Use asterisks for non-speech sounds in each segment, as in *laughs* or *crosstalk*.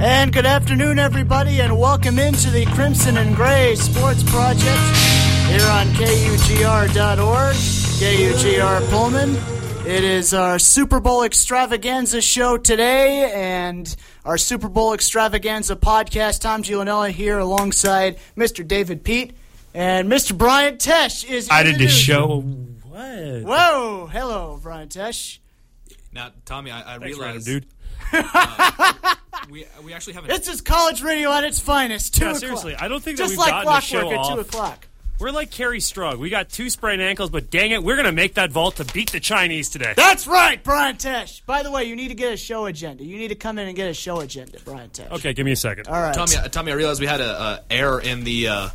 And good afternoon, everybody, and welcome into the Crimson and Gray Sports Project here on KUGR.org, KUGR Pullman. It is our Super Bowl extravaganza show today, and our Super Bowl extravaganza podcast. Tom Giulianella here alongside Mr. David Pete and Mr. Brian Tesh is. I did the introduced. show. What? Whoa, hello, Brian Tesh. Now, Tommy, I, I Thanks, realize dude. we we actually have an This is college radio at its finest. Two Yeah, o'clock. seriously, I don't think that Just we've like gotten the clockwork show at two off. o'clock. We're like Kerri Strug. We got two sprained ankles, but dang it, we're gonna make that vault to beat the Chinese today. That's right, Brian Tesh. By the way, you need to get a show agenda. You need to come in and get a show agenda, Brian Tesh. Okay, give me a second. All right. Tommy. uh, Tommy, I realized we had a, a error in the uh,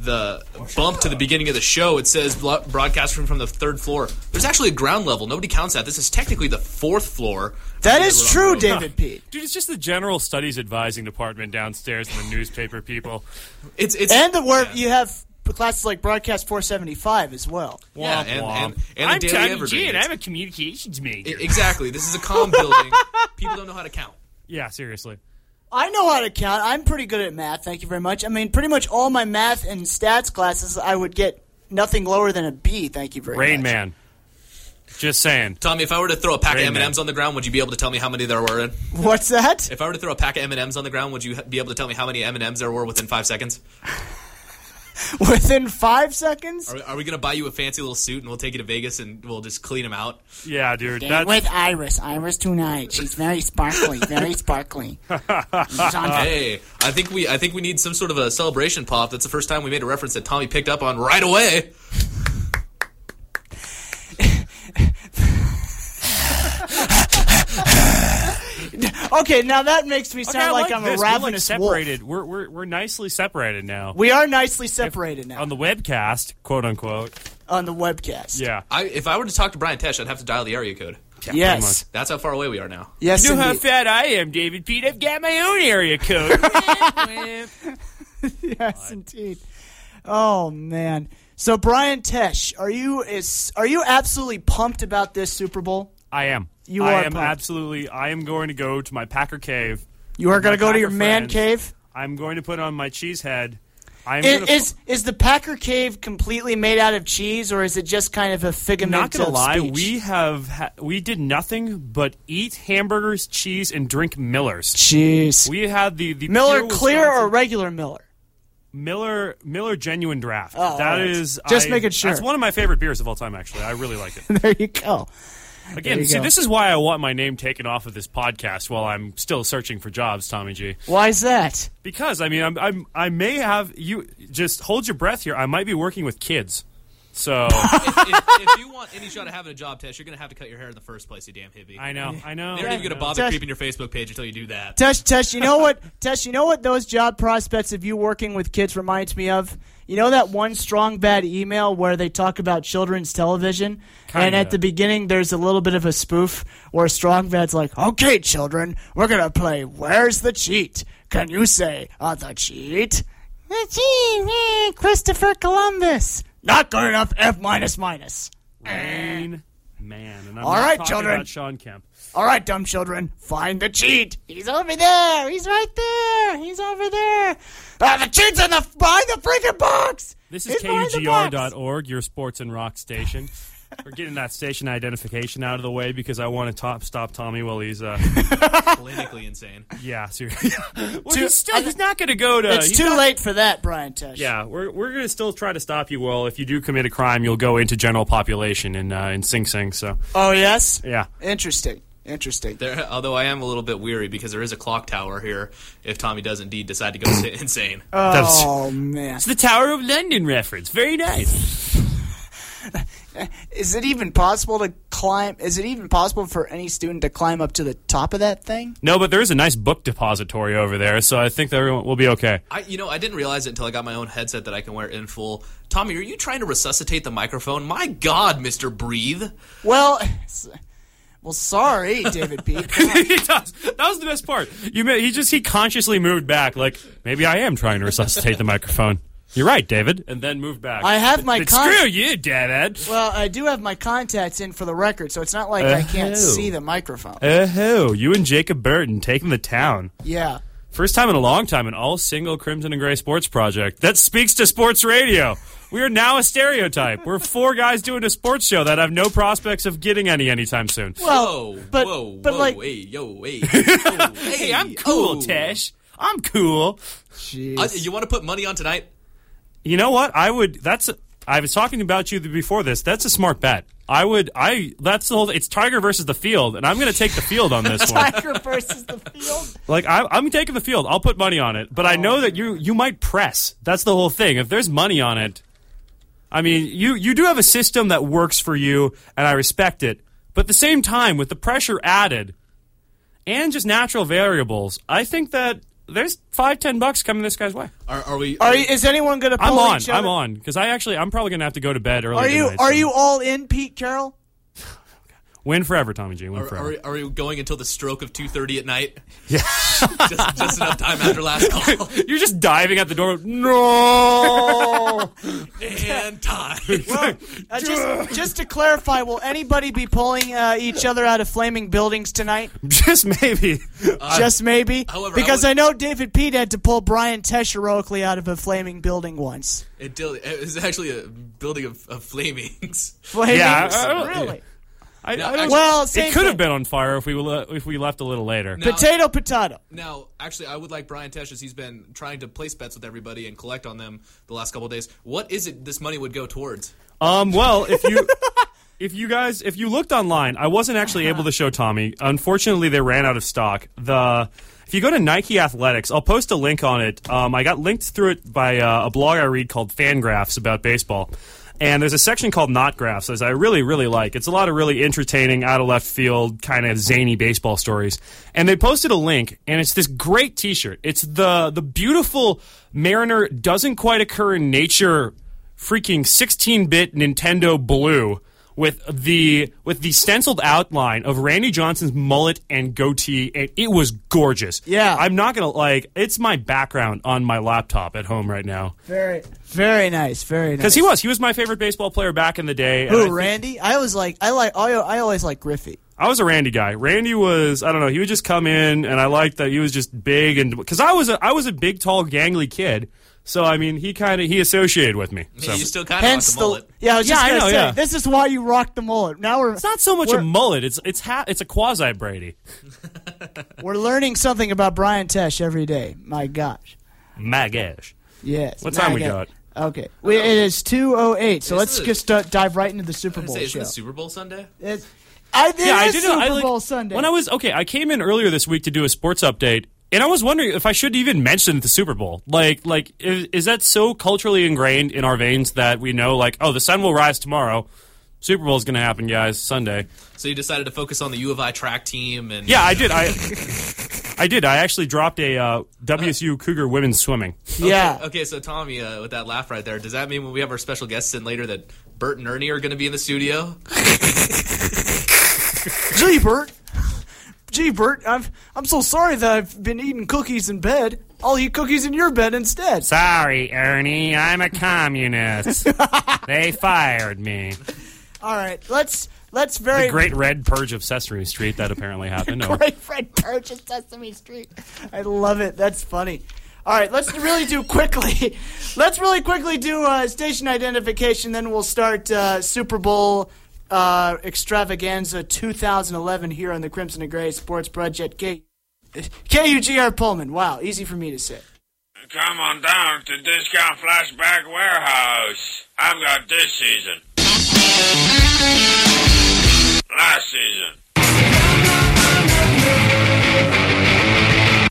the bump to the beginning of the show. It says blo- broadcasting from the third floor. There's actually a ground level. Nobody counts that. This is technically the fourth floor. that of the is Everett true, David Pete. Dude, it's just the General Studies Advising Department downstairs and the newspaper people. It's it's And the word yeah. you have classes like Broadcast 475 as well. Yeah, Womp and- womp. and- and the I'm Daily Tommy Evergreen. G, and I'm a communications major. I- exactly. This is a comm building. *laughs* People don't know how to count. yeah, seriously. I know how to count. I'm pretty good at math. Thank you very much. I mean, pretty much all my math and stats classes, I would get nothing lower than a B. Thank you very Rain much. Man. Just saying. Tommy, if I were to throw a pack Rain of M&Ms on the ground, would you be able to tell me how many there were in? What's that? If I were to throw a pack of M&Ms on the ground, would you be able to tell me how many M&Ms there were within five seconds? *laughs* Within five seconds? Are, are we going to buy you a fancy little suit and we'll take you to Vegas and we'll just clean them out? Yeah, dude. That's, with Iris. Iris tonight. She's very sparkly. Very sparkly. *laughs* Hey, I think we I think we need some sort of a celebration pop. That's the first time we made a reference that Tommy picked up on right away. Okay, now that makes me sound I like, like I'm this. a We're like ravenous wolf. separated. We're, we're we're nicely separated now. We are nicely separated now on the webcast, quote unquote. on the webcast. Yeah. I, if I were to talk to Brian Tesh, I'd have to dial the area code. Yeah, Yes. much. That's how far away we are now. Yes, You know how fat I am, David Pete. I've got my own area code. *laughs* yes, indeed. Oh man. So Brian Tesh, are you is are you absolutely pumped about this Super Bowl? I am. You I are am pumped. absolutely. I am going to go to my Packer cave. You are going to go to your man friends. cave? I'm going to put on my cheese head. I'm Is, gonna, is is the Packer cave completely made out of cheese, or is it just kind of a figment not gonna of lie. speech? We have ha- we did nothing but eat hamburgers, cheese, and drink Millers. cheese. We had the the Miller clear or regular Miller? Miller Miller Genuine Draft. Oh, that right. is Just I- making sure. That's one of my favorite beers of all time. Actually, I really like it. *laughs* there you go. Again, see, go. this is why I want my name taken off of this podcast while I'm still searching for jobs, Tommy G. Why is that? Because I mean, I'm, I'm I may have you just hold your breath here. I might be working with kids, so *laughs* if, if, if you want any shot of having a job test, you're going to have to cut your hair in the first place, you damn hippie. I know, I know. They're not even going to bother Tesh- creeping your Facebook page until you do that. Tesh, Tesh, you know what? Tesh, you know what those job prospects of you working with kids reminds me of? You know that one strong bad email where they talk about children's television, and Kinda. at the beginning there's a little bit of a spoof where strong bad's like, "Okay, children, we're gonna play Where's the cheat? Can you say uh, the cheat? The cheat, eh, Christopher Columbus. Not good enough. F minus minus. Rain Man. And I'm All right, children. Sean Kemp. All right, dumb children, find the cheat. He's over there. He's right there. He's over there. Ah, the cheat's in the behind the freaking box. This is He's behind the. KUGR.org, your sports and rock station. We're getting that station identification out of the way because I want to top, stop Tommy while he's, uh, *laughs* Clinically insane. yeah, seriously. *laughs* well, Too- he's, still, he's not going to go to. It's too not- late for that, Brian Tesh. Yeah, we're, we're going to still try to stop you. Well, if you do commit a crime, you'll go into general population in, uh, in Sing Sing. So, Oh yes. yeah. Interesting. Interesting. There, although I am a little bit weary because there is a clock tower here. If Tommy does indeed decide to go *laughs* insane, Oh man. It's the Tower of London reference. Very nice. Is it even possible to climb? Is it even possible for any student to climb up to the top of that thing? No, but there is a nice book depository over there, so I think that everyone will be okay. I, you know, I didn't realize it until I got my own headset that I can wear in full. Tommy, are you trying to resuscitate the microphone? My God, Mister Breathe! Well, well, sorry, David Pete. he does. *laughs* That was the best part. You ma- he just he consciously moved back, like maybe I am trying to resuscitate the microphone. You're right, David, and then moved back. I have my But con- screw you, David. Well, I do have my contacts in for the record, so it's not like I can't Oh. see the microphone. Oh, you and Jacob Burton taking the town. Yeah. First time in a long time, an all single Crimson and Gray sports project that speaks to sports radio. We are now a stereotype. We're four guys doing a sports show that have no prospects of getting any anytime soon. Well, Whoa, but whoa, but whoa, like, hey, yo, hey, *laughs* oh, Hey, I'm cool, oh. Tesh. I'm cool. jeez. Uh, you want to put money on tonight? You know what? I would. That's. I was talking about you before this. That's a smart bet. I would. I. That's the whole. It's Tiger versus the field, and I'm going to take the field on this *laughs* one. Tiger versus the field. Like I, I'm taking the field. I'll put money on it, but I oh. know that you you might press. That's the whole thing. If there's money on it, I mean, you you do have a system that works for you, and I respect it. But at the same time, with the pressure added, and just natural variables, I think that there's five ten bucks coming this guy's way. Are, are we? Are you, is anyone going to? I'm on. Each other? I'm on because I actually I'm probably going to have to go to bed early. Are you tonight, are so- you all in, Pete Carroll? Win forever, Tommy G? Win Are, forever. are, we- are we going until the stroke of two thirty at night? *laughs* Yeah, just, just enough time after last *laughs* call You're just diving at the door. No. *laughs* and time. Uh, just, just to clarify, will anybody be pulling uh, each other out of flaming buildings tonight? just maybe. just maybe. however, because I I, know David Pete had to pull Brian Tesh heroically out of a flaming building once. It, did, it was actually a building of, of flamings. Flaming? Yeah, I- I really. I, No, I don't- Well, same it could have been on fire if we le- if we left a little later. No. Potato, potato. Now, actually, I would like Brian Tesh as he's been trying to place bets with everybody and collect on them the last couple of days. What is it this money would go towards? Um, well, if you *laughs* if you guys if you looked online, I wasn't actually able to show Tommy. Unfortunately, they ran out of stock. The if you go to Nike Athletics, I'll post a link on it. Um, I got linked through it by uh, a blog I read called Fangraphs about baseball. And there's a section called Not Graphs, as I really, really like. It's a lot of really entertaining, out of left field, kind of zany baseball stories. And they posted a link, and it's this great T-shirt. It's the the beautiful Mariner doesn't quite occur in nature freaking 16-bit Nintendo blue with the with the stenciled outline of Randy Johnson's mullet and goatee and it was gorgeous. Yeah. I'm not going to like it's my background on my laptop at home right now. Very, very nice. Very nice. Cuz he was he was my favorite baseball player back in the day. and I Who, think- Randy? I was like, I like, I, I always like Griffey. I was a Randy guy. Randy was I don't know, he would just come in and I liked that he was just big and cuz I was a I was a big tall gangly kid. So I mean, he kind of he associated with me. So. you still kind of want Hence the the, mullet. yeah. I was Yeah, just I gonna know, say yeah. this is why you rock the mullet. Now we're It's not so much a we're, mullet. It's it's ha- it's a quasi Brady. *laughs* we're learning something about Brian Tesh every day. My gosh. My gosh. Yes. What time my we God. got? Okay, we, it is two oh eight. So let's it- just uh, dive right into the Super Bowl say, isn't show. it Super Bowl Sunday? It's, I, it Yeah, I is did. Super I, like, Bowl Sunday. When I was okay, I came in earlier this week to do a sports update, and I was wondering if I should even mention the Super Bowl. Like, like is, is that so culturally ingrained in our veins that we know, like, oh, the sun will rise tomorrow. Super Bowl is going to happen, guys, Sunday. So you decided to focus on the U of I track team and Yeah, I did. I I did. I actually dropped a uh, WSU Cougar women's swimming. yeah. Okay, so Tommy, uh, with that laugh right there, does that mean when we have our special guests in later that Bert and Ernie are going to be in the studio? Gee, Bert. Gee, Bert. I'm I'm so sorry that I've been eating cookies in bed. I'll eat cookies in your bed instead. Sorry, Ernie, I'm a communist. *laughs* they fired me. All right, let's let's very The Great Red Purge of Sesame Street that apparently happened. *laughs* No. Great purge of Sesame Street. I love it. That's funny. All right, let's really do quickly. *laughs* Let's really quickly do uh, station identification. Then we'll start uh, Super Bowl uh, extravaganza 2011 here on the Crimson and Gray Sports Project. K- KUGR Pullman. Wow, easy for me to say. Come on down to Discount Flashback Warehouse. I've got this season. Last season.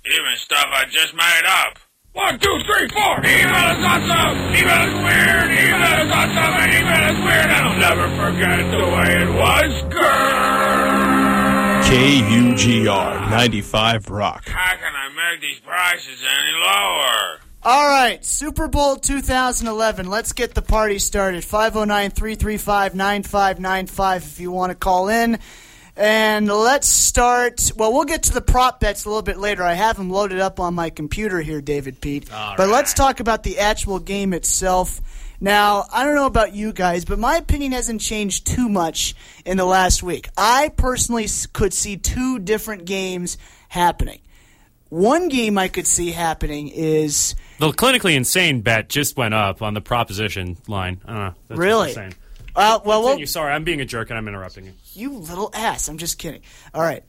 Even stuff I just made up. One, two, three, four. Email is awesome. Email is weird. Email is awesome. And email is weird. And I'll never forget the way it was. Grrr. KUGR 95 Rock. How can I make these prices any lower? All right, Super Bowl 2011. Let's get the party started. 509 335 9595 if you want to call in. And let's start. Well, we'll get to the prop bets a little bit later. I have them loaded up on my computer here, David Pete. but let's talk about the actual game itself. Now, I don't know about you guys, but my opinion hasn't changed too much in the last week. I personally could see two different games happening. one game I could see happening is The clinically insane bet just went up on the proposition line. I don't know. That's really. insane. Uh, well, well, Continue. Sorry, I'm being a jerk and I'm interrupting you. you little ass. I'm just kidding. All right.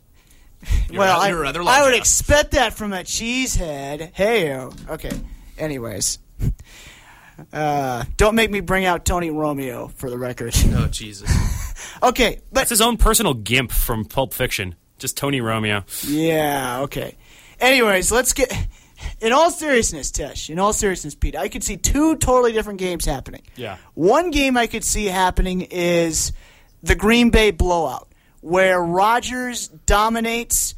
*laughs* You're well, ra- I, I would large, expect that from a cheesehead. Hey, okay. Anyways, *laughs* uh, don't make me bring out Tony Romeo for the record. *laughs* Oh Jesus! okay, but That's his own personal gimp from Pulp Fiction. Just Tony Romeo. Yeah, okay. Anyways, let's get. In all seriousness, Tesh, in all seriousness, Pete, I could see two totally different games happening. Yeah. One game I could see happening is the Green Bay blowout, where Rodgers dominates,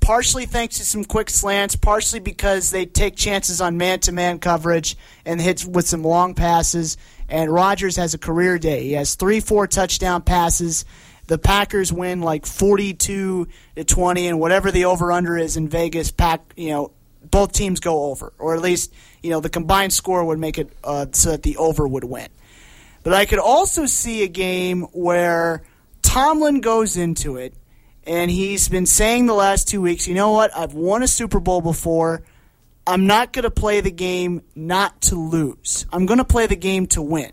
partially thanks to some quick slants, partially because they take chances on man to man coverage and hits with some long passes. And Rodgers has a career day. He has three, four touchdown passes. The Packers win like 42 to 20, and whatever the over under is in Vegas, pack, you know, both teams go over, or at least, you know, the combined score would make it uh, so that the over would win. But I could also see a game where Tomlin goes into it, and he's been saying the last two weeks, you know what? I've won a Super Bowl before. I'm not going to play the game not to lose. I'm going to play the game to win.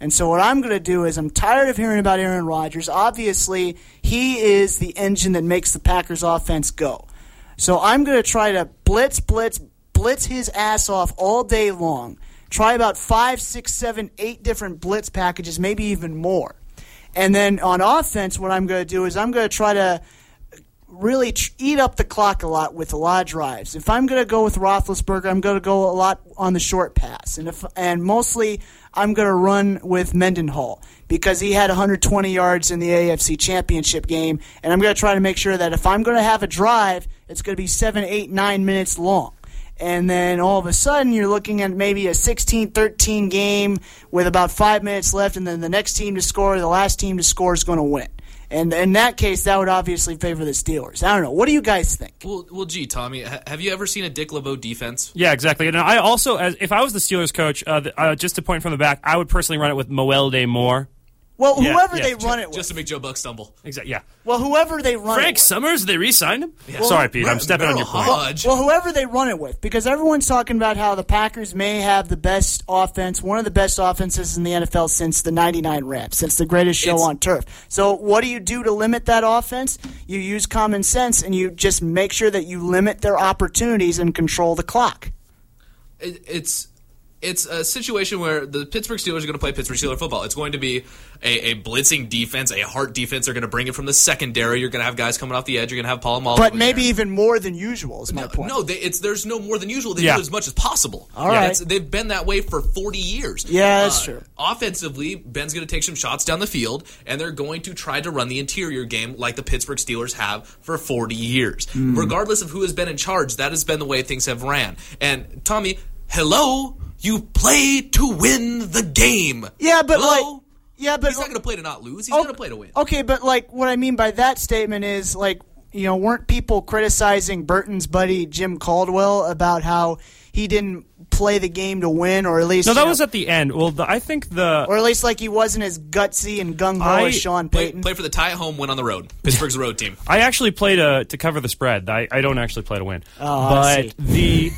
And so what I'm going to do is I'm tired of hearing about Aaron Rodgers. Obviously, he is the engine that makes the Packers offense go. So I'm going to try to blitz, blitz, blitz his ass off all day long. Try about five, six, seven, eight different blitz packages, maybe even more. And then on offense, what I'm going to do is I'm going to try to really eat up the clock a lot with a lot of drives. If I'm going to go with Roethlisberger, I'm going to go a lot on the short pass, and if and mostly I'm going to run with Mendenhall because he had 120 yards in the AFC Championship game, and I'm going to try to make sure that if I'm going to have a drive, it's going to be seven, eight, nine minutes long. And then all of a sudden, you're looking at maybe a 16 13 game with about five minutes left, and then the next team to score, the last team to score, is going to win. And in that case, that would obviously favor the Steelers. I don't know. What do you guys think? Well, well, gee, Tommy, have you ever seen a Dick LeBeau defense? Yeah, exactly. And I also, as if I was the Steelers coach, uh, th- uh, just to point from the back, I would personally run it with Mewelde Moore. Well, Yeah, whoever yeah, they run it with. Just to make Joe Buck stumble. Exactly. Yeah. well, whoever they run Frank it with. Summers, they re-signed him. Sorry, Pete. I'm stepping on your Merrill point. Hodge. Well, whoever they run it with, because everyone's talking about how the Packers may have the best offense, one of the best offenses in the NFL since the 99 Rams, since the greatest show It's- on turf. So, what do you do to limit that offense? You use common sense and you just make sure that you limit their opportunities and control the clock. it, it's it's a situation where the Pittsburgh Steelers are going to play Pittsburgh Steelers football. It's going to be a, a blitzing defense, a heart defense. They're going to bring it from the secondary. You're going to have guys coming off the edge. You're going to have Paul Maul. But maybe there. even more than usual, is my no, point. no they, it's there's no more than usual. They Yeah. do as much as possible. All right. They've been that way for 40 years. Yeah, that's Uh, true. Offensively, Ben's going to take some shots down the field, and they're going to try to run the interior game like the Pittsburgh Steelers have for 40 years. Hmm. Regardless of who has been in charge, that has been the way things have ran. And Tommy, hello, you play to win the game. Yeah, but Hello? like, yeah, but He's not going to play to not lose. He's Oh, going to play to win. Okay, but like what I mean by that statement is like you know weren't people criticizing Burton's buddy Jim Caldwell about how he didn't play the game to win, or at least No, that know, was at the end. Well, the, I think the or at least like he wasn't as gutsy and gung ho I- as Sean Payton. play for the tie at home, win on the road. *laughs* Pittsburgh's a road team. I actually play to to cover the spread. I, I don't actually play to win. Oh, I but the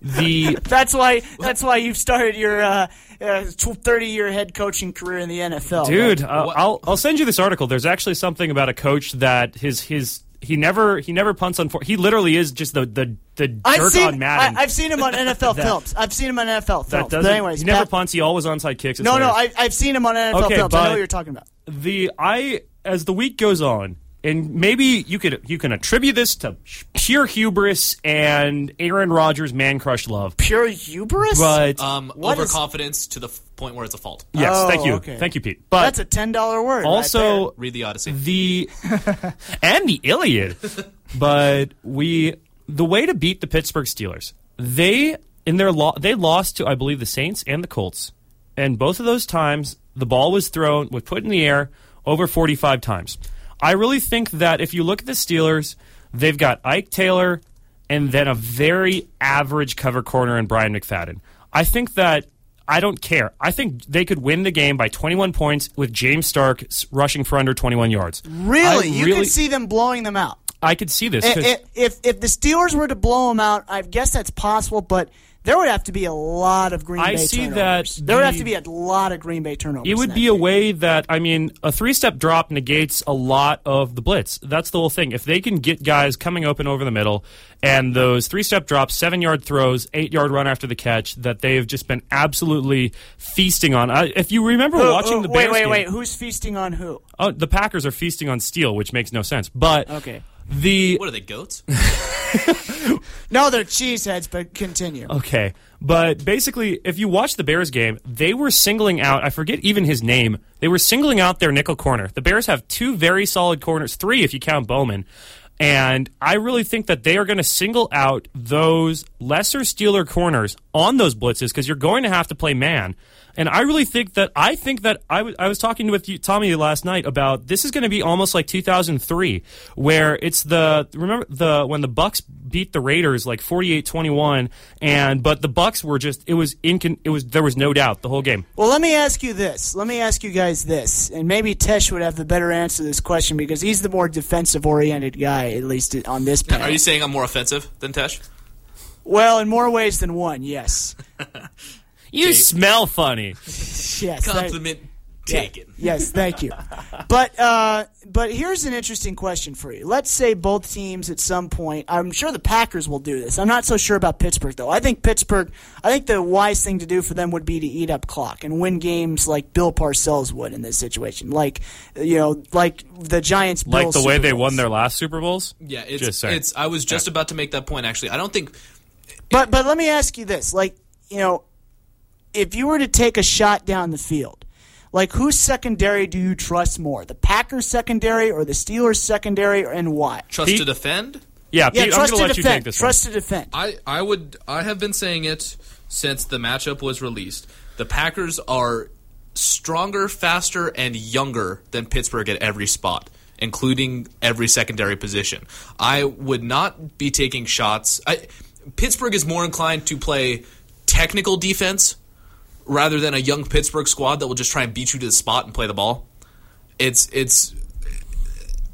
the *laughs* That's why. That's why you've started your uh, uh, thirty-year head coaching career in the NFL, dude, right? uh, I'll I'll send you this article. There's actually something about a coach that his his he never he never punts on four. He literally is just the the the I've seen. on Madden. I, have seen him on *laughs* NFL That- films. I've seen him on NFL films. that But doesn't. anyways, he never Pat- punts. He always onside kicks. It's No, no. I, I've seen him on NFL Okay, films. I know what you're talking about. the I as the week goes on, and maybe you could you can attribute this to pure hubris and Aaron Rodgers man crush love. Pure hubris. But Um, What is- overconfidence to the point where it's a fault. yes, Oh, thank you, okay. thank you, Pete. But That's a ten dollar word. right also Read the Odyssey. the *laughs* and the Iliad. But we the way to beat the Pittsburgh Steelers, they in their lo- they lost to I believe the Saints and the Colts, and both of those times the ball was thrown was put in the air over 45 times. I really think that if you look at the Steelers, they've got Ike Taylor and then a very average cover corner in Bryant McFadden. I think that I don't care. I think they could win the game by 21 points with James Starks rushing for under 21 yards. Really, I you really- can see them blowing them out. I could see this. I- 'cause- I- If if the Steelers were to blow them out, I guess that's possible, but there would have to be a lot of Green I Bay see turnovers. that there would have to be a lot of Green Bay turnovers. It would be a way that I mean, a three-step drop negates a lot of the blitz. That's the whole thing. If they can get guys coming open over the middle, and those three-step drops, seven-yard throws, eight-yard run after the catch, that they've just been absolutely feasting on. I, if you remember Who- watching who- the wait, Bears wait, game, wait. Who's feasting on who? oh, the Packers are feasting on steel, which makes no sense. But Okay. The What are they goats? *laughs* No, they're cheeseheads, but continue. Okay. But basically, if you watch the Bears game, they were singling out, I forget even his name, they were singling out their nickel corner. The Bears have two very solid corners, three if you count Bowman. And I really think that they are going to single out those lesser Steeler corners on those blitzes because you're going to have to play man. And I really think that I think that I was talking with you, Tommy last night about this is going to be almost like 2003 where it's the remember the when the Bucks beat the Raiders like 48-21 and but the Bucks were just it was in it was there was no doubt the whole game. Well, let me ask you this. Let me ask you guys this, and maybe Tesh would have the better answer to this question because he's the more defensive-oriented guy, at least on this panel. Are you saying I'm more offensive than Tesh? well, in more ways than one, yes. *laughs* You smell funny. *laughs* Yes. that- Compliment taken. Yes, thank you. *laughs* But uh, but here's an interesting question for you. Let's say both teams at some point. I'm sure the Packers will do this. I'm not so sure about Pittsburgh though. I think Pittsburgh. I think the wise thing to do for them would be to eat up clock and win games like Bill Parcells would in this situation. Like you know, like the Giants. Like Bills the way Super they won their last Super Bowls? Yeah, it's Just saying. it's. I was just about to make that point. Actually, I don't think But but let me ask you this: like you know, if you were to take a shot down the field, like whose secondary do you trust more, the Packers secondary or the Steelers secondary, and why? trust Pete- to defend. Yeah, Yeah, Pete, I'm trust going to to let you take defend. this Trust to defend. I, I would I have been saying it since the matchup was released. The Packers are stronger, faster, and younger than Pittsburgh at every spot, including every secondary position. I would not be taking shots. I, Pittsburgh is more inclined to play technical defense rather than a young Pittsburgh squad that will just try and beat you to the spot and play the ball. It's it's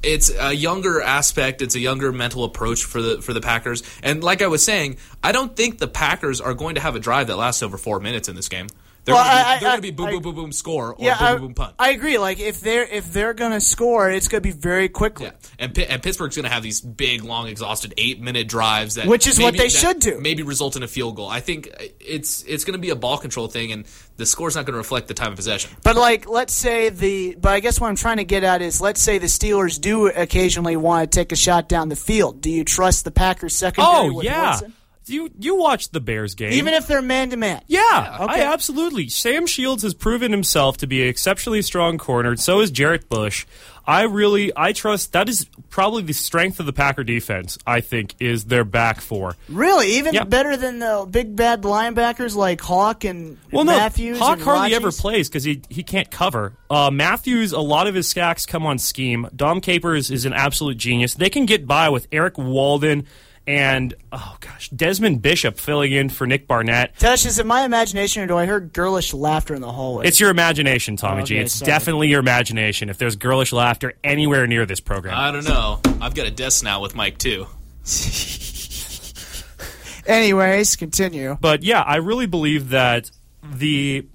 it's a younger aspect. It's a younger mental approach for the for the Packers. And like I was saying, I don't think the Packers are going to have a drive that lasts over four minutes in this game. They're Well, going I- I- to be boom, I- boom, boom, boom, score or yeah, boom, I, boom, boom, punt. I agree. Like if they're if they're gonna score, it's gonna be very quickly. yeah, and, Pi- and Pittsburgh's going to have these big, long, exhausted eight-minute drives that, Which is what they should do. Maybe result in a field goal. I think it's it's going to be a ball control thing, and the score's not going to reflect the time of possession. But like, let's say the. But I guess what I'm trying to get at is, let's say the Steelers do occasionally want to take a shot down the field. Do you trust the Packers secondary? Oh with yeah. Wilson? You you watched the Bears game. Even if they're man to man. Yeah, okay. I absolutely. Sam Shields has proven himself to be an exceptionally strong corner. So is Jarrett Bush. I really, I trust. That is probably the strength of the Packer defense. I think is their back four. Really, even Yeah. better than the big bad linebackers like Hawk and Well, no, Matthews. Hawk hardly ever plays because he he can't cover. Uh, Matthews, a lot of his sacks come on scheme. Dom Capers is an absolute genius. They can get by with Erik Walden and oh gosh, Desmond Bishop filling in for Nick Barnett. Tesh, is it my imagination or do I hear girlish laughter in the hallway? It's your imagination, Tommy G. Okay, It's sorry. definitely your imagination. If there's girlish laughter anywhere near this program, I don't know. I've got a desk now with Mike too. *laughs* Anyways, continue. But yeah, I really believe that the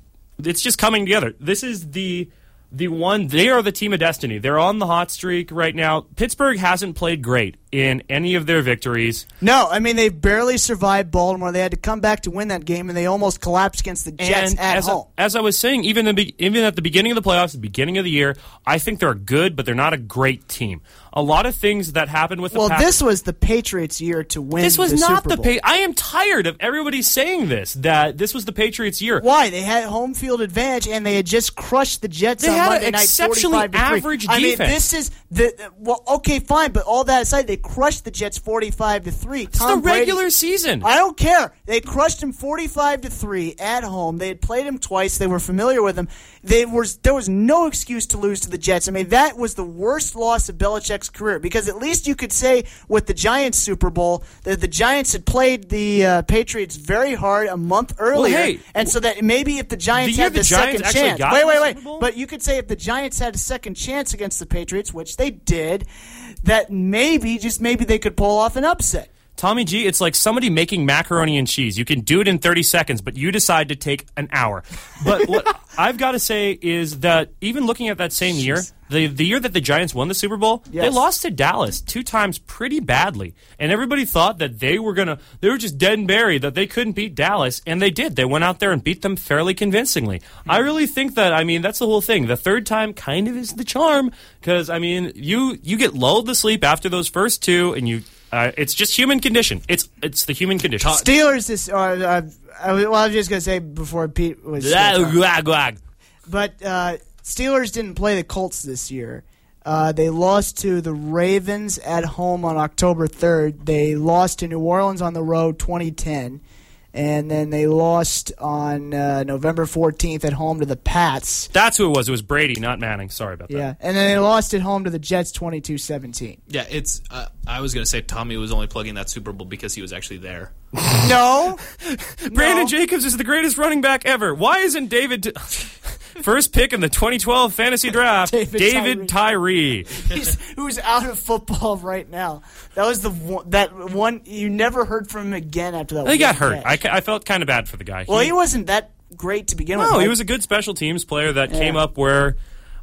it's just coming together. This is the the one they are the team of destiny. They're on the hot streak right now. Pittsburgh hasn't played great in any of their victories. No, I mean they barely survived Baltimore. They had to come back to win that game, and they almost collapsed against the Jets and at as, home. I, as I was saying, even in the, even at the beginning of the playoffs, the beginning of the year, I think they're good, but they're not a great team. A lot of things that happened with the well, Packers- this was the Patriots' year to win. This was the not the pa- I am tired of everybody saying this that this was the Patriots' year. Why they had home field advantage and they had just crushed the Jets They on had Monday an night, exceptionally 45 to three. average I mean, this is the well, okay, fine, but all that aside, they crushed the Jets forty-five to three. It's the regular season. I don't care. They crushed him forty-five to three at home. They had played him twice. They were familiar with him. They was there was no excuse to lose to the Jets. I mean, that was the worst loss of Belichick's career because at least you could say with the Giants Super Bowl that the Giants had played the uh, Patriots very hard a month earlier, hey, and so that maybe if the Giants year had the the, Giants second chance, wait, wait, wait, but you could say if the Giants had a second chance against the Patriots, which they did, that maybe just maybe they could pull off an upset. Tommy G, it's like somebody making macaroni and cheese. You can do it in 30 seconds, but you decide to take an hour. But what *laughs* I've got to say is that even looking at that same year, the, the year that the Giants won the Super Bowl, they lost to Dallas two times pretty badly. And everybody thought that they were going to, they were just dead and buried, that they couldn't beat Dallas. And they did. They went out there and beat them fairly convincingly. I really think that, I mean, that's the whole thing. The third time kind of is the charm because, I mean, you, you get lulled to sleep after those first two and you, uh, it's just human condition. It's it's the human condition. Steelers is. Uh, uh, I, was- well, I was just gonna say before Pete was. still talking. Gwag, gwag. But uh, Steelers didn't play the Colts this year. Uh, they lost to the Ravens at home on October 3rd. They lost to New Orleans on the road 2010. And then they lost on uh, November 14th at home to the Pats. That's who it was. It was Brady, not Manning. Sorry about that. Yeah. And then they lost at home to the Jets 22 17. Yeah, it's. Uh, I was gonna say Tommy was only plugging that Super Bowl because he was actually there. No. *laughs* Brandon No. Jacobs is the greatest running back ever. Why isn't David t- *laughs* *laughs* first pick in the 2012 fantasy draft? David David Tyree. *laughs* He's, who's out of football right now. That was the one, that one you never heard from him again after that. He got hurt. I, I felt kind of bad for the guy. well, he wasn't that great to begin with. no, he was a good special teams player that came up where.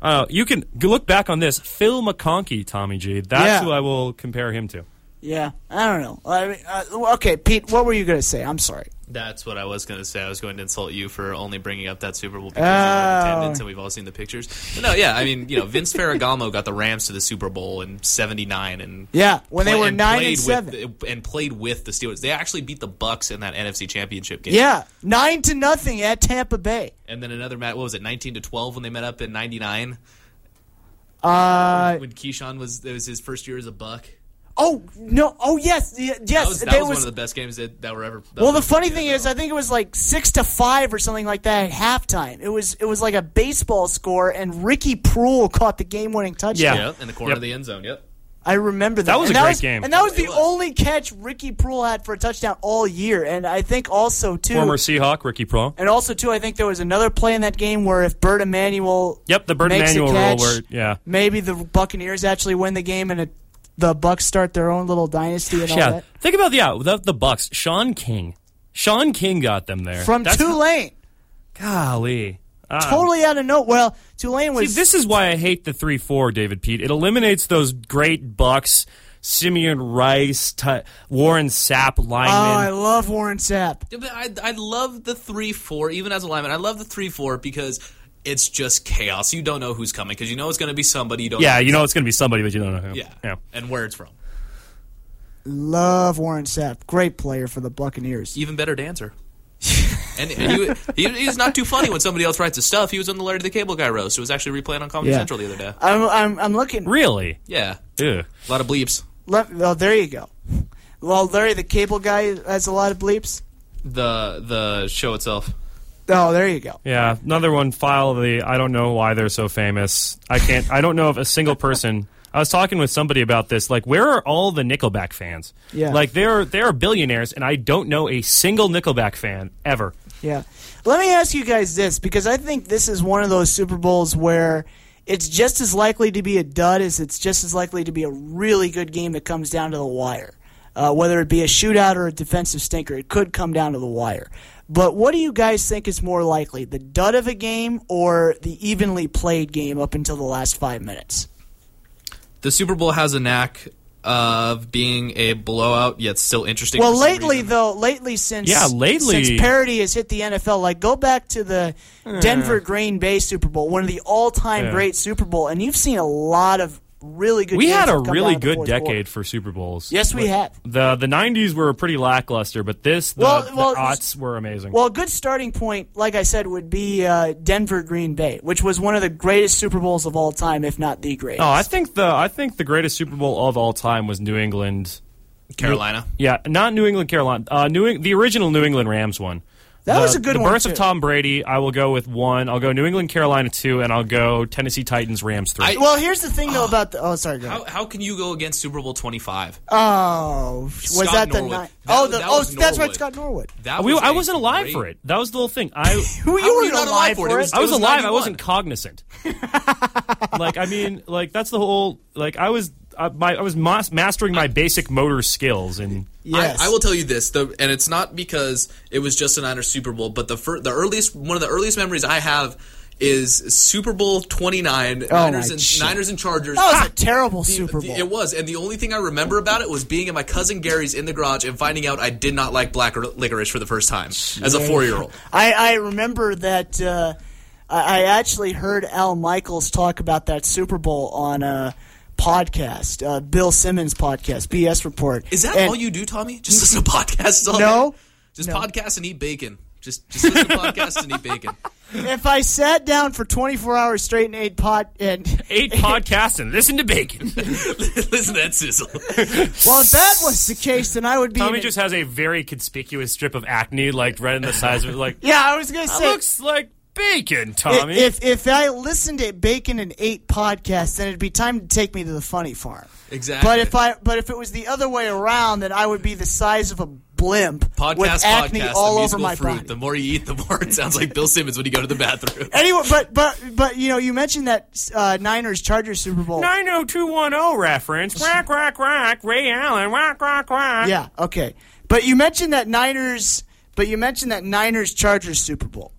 Uh, you can look back on this. Phil McConkey, Tommy G. That's Yeah. who I will compare him to. Yeah, I don't know. I mean, uh, okay, Pete, what were you going to say? I'm sorry. That's what I was going to say. I was going to insult you for only bringing up that Super Bowl because you were in Oh. attendance and we've all seen the pictures. But no, yeah, I mean, you know, Vince Ferragamo got the Rams to the Super Bowl in '79 and Yeah, when they play- were nine and seven. with, and played with the Steelers. They actually beat the Bucks in that NFC Championship game. yeah, nine to nothing at Tampa Bay. and then another match. What was it, 19 to 12 when they met up in '99 Uh, when Keyshawn was it was his first year as a Buck. Oh no, oh yes, yes. That was, that was, was- one of the best games that, that were ever. that well, the funny yeah, thing is, I think it was like six to five or something like that at halftime. It was it was like a baseball score, and Ricky Proehl caught the game-winning touchdown. Yeah, in the corner Yep. of the end zone. Yep. I remember that. That was And a great was, game. and that was It the was. only catch Ricky Proehl had for a touchdown all year. And I think also too, Former Seahawk, Ricky Proehl. and also too, I think there was another play in that game where if Bert Emanuel, Yep, the Bert makes a Emanuel rule catch, where, yeah. maybe the Buccaneers actually win the game and it, the Bucks start their own little dynasty and all Yeah, that think about yeah the, the Bucks. Shaun King, Shaun King got them there from That's- Tulane. Golly, Ah. Totally out of note. Well, Tulane was See, this is why I hate the three four, David Pete. It eliminates those great Bucks, Simeon Rice, Ty- Warren Sapp Oh, I love Warren Sapp. Yeah, but I, I love the three four even as a lineman. I love the three four because it's just chaos. You don't know who's coming because you know it's going to be somebody. You don't. yeah, know you know it's going to be somebody, but you don't know who. Yeah. yeah. And where it's from. Love Warren Sapp. Great player for the Buccaneers. Even better dancer. and *laughs* and he, he, he's not too funny when somebody else writes his stuff. He was on the Larry the Cable Guy roast. It was actually replayed on Comedy Yeah. Central the other day. I'm I'm, I'm looking. Really? Yeah, Ugh. a lot of bleeps. Let, oh, there you go. Well, Larry the Cable Guy has a lot of bleeps. The the show itself. Oh, there you go. Yeah, another one. File the. I don't know why they're so famous. I can't. I don't know if a single person. I was talking with somebody about this. Like, where are all the Nickelback fans? Yeah. Like, they're they're billionaires, and I don't know a single Nickelback fan ever. Yeah. Let me ask you guys this because I think this is one of those Super Bowls where it's just as likely to be a dud as it's just as likely to be a really good game that comes down to the wire. Uh, whether it be a shootout or a defensive stinker, it could come down to the wire. But what do you guys think is more likely, the dud of a game or the evenly played game up until the last five minutes? The Super Bowl has a knack of being a blowout yet still interesting. Well, lately reason. though, lately since Yeah, lately- since parity has hit the NFL, like go back to the Denver Green Bay Super Bowl, one of the all-time Yeah. great Super Bowl, and you've seen a lot of really good. We games had a really down to the good decade quarter. for Super Bowls. Yes, we have. The the '90s were pretty lackluster, but this the, Well- the well, aughts were amazing. Well, a good starting point, like I said, would be uh, Denver Green Bay, which was one of the greatest Super Bowls of all time, if not the greatest. Oh, I think the I think the greatest Super Bowl of all time was New England. Carolina. Yeah, not New England, Carolina. Uh, New the original New England Rams one. That The- was a good the one, birth too. of Tom Brady. I will go with one. I'll go New England, Carolina two, and I'll go Tennessee Titans, Rams three. I- well, here's the thing though oh. about the. Oh, sorry. Go ahead. How, how can you go against Super Bowl twenty five? Oh, was Scott that the night? Oh, the, that oh, that's right, Scott Norwood. That we, was I a wasn't alive great- for it. That was the whole thing. I *laughs* Who you were were you not alive alive for it? It it? was- I was was alive. I wasn't cognizant. like I mean, like that's the whole. Like I was. Uh, my, I was mas- mastering my basic motor skills, and Yes. I, I will tell you this, the, and it's not because it was just a Niners Super Bowl, but the fir- the earliest one of the earliest memories I have is Super Bowl twenty nine Oh, my Niners and shit. Niners and Chargers. That was a terrible The- Super the- Bowl. it was, and the only thing I remember about it was being at my cousin Gary's in the garage and finding out I did not like black licorice for the first time as a four year old. I, I remember that uh, I, I actually heard Al Michaels talk about that Super Bowl on a podcast, uh, Bill Simmons podcast, BS Report. Is that And- all you do, Tommy? Just listen to podcasts all No. day? Just No. podcasts and eat bacon. Just just listen to podcasts and eat bacon. *laughs* If I sat down for 24 hours straight and ate pot and ate *laughs* podcasts and listened to bacon. *laughs* listen to that sizzle. well, if that was the case, then I would be. Tommy in a- just has a very conspicuous strip of acne, like right in the size of it. Like yeah, I was gonna that say. looks like bacon, Tommy. If if I listened to Bacon and ate podcasts, then it'd be time to take me to the funny farm. Exactly. But if I but if it was the other way around, then I would be the size of a blimp podcast, with acne podcast, all over my fruit. body. The more you eat, the more it sounds like Bill Simmons when you go to the bathroom. Anyway, but but but you know, you mentioned that uh, Niners Chargers Super Bowl. 90210 reference. Quack, quack, quack. Ray Allen. Quack, quack, quack. Yeah, okay. But you mentioned that Niners. But you mentioned that Niners Chargers Super Bowl,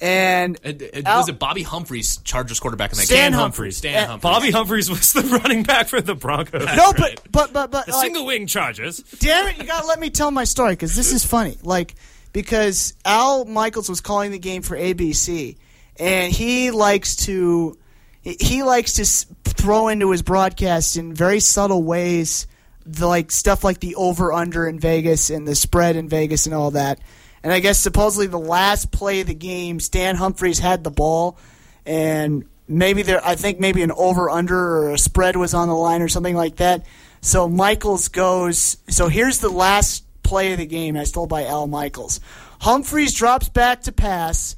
and And, and Al- was it Bobby Humphreys, Chargers quarterback in that Stan game? Humphries. Stan And- Humphries. Bobby Humphreys was the *laughs* running back for the Broncos. no, but but but but The like, single wing Chargers. damn it, you gotta let me tell my story because this is funny. Like because Al Michaels was calling the game for ABC, and he likes to he likes to throw into his broadcast in very subtle ways, the like stuff like the over under in Vegas and the spread in Vegas and all that. And I guess supposedly the last play of the game, Stan Humphries had the ball, and maybe there, I think maybe an over under or a spread was on the line or something like that. So Michaels goes. So here's the last play of the game, as told by Al Michaels. Humphries drops back to pass.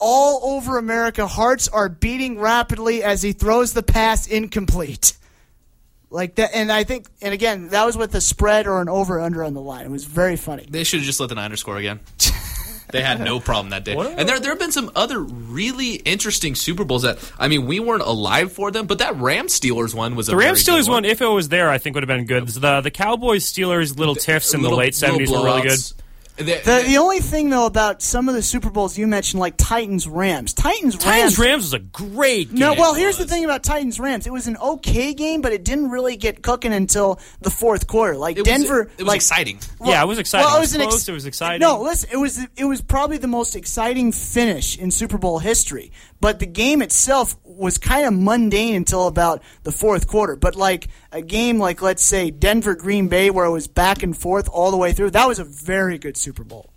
All over America, hearts are beating rapidly as he throws the pass incomplete. *laughs* Like that, and I think, and again, that was with a spread or an over under on the line. It was very funny. They should have just let the Niners score again. *laughs* they had no problem that day. And there, there have been some other really interesting Super Bowls that I mean, we weren't alive for them, but that Ram Steelers one was a The Rams very good Steelers one, if it was there, I think would have been good. The the Cowboys Steelers little tiffs in Little- the late seventies were really good. Blowouts. They- The, the only thing though about some of the Super Bowls you mentioned, like Titans Rams, Titans Rams, Titans Rams. Rams was a great game. No, well, here's the thing about Titans Rams. It was an okay game, but it didn't really get cooking until the fourth quarter. Like it was, Denver, it was like exciting. yeah, it was exciting. Well, it was an ex- close. it was exciting. No, listen, it was it was probably the most exciting finish in Super Bowl history. But the game itself was kind of mundane until about the fourth quarter. But like a game like let's say Denver Green Bay, where it was back and forth all the way through, that was a very good Super Bowl.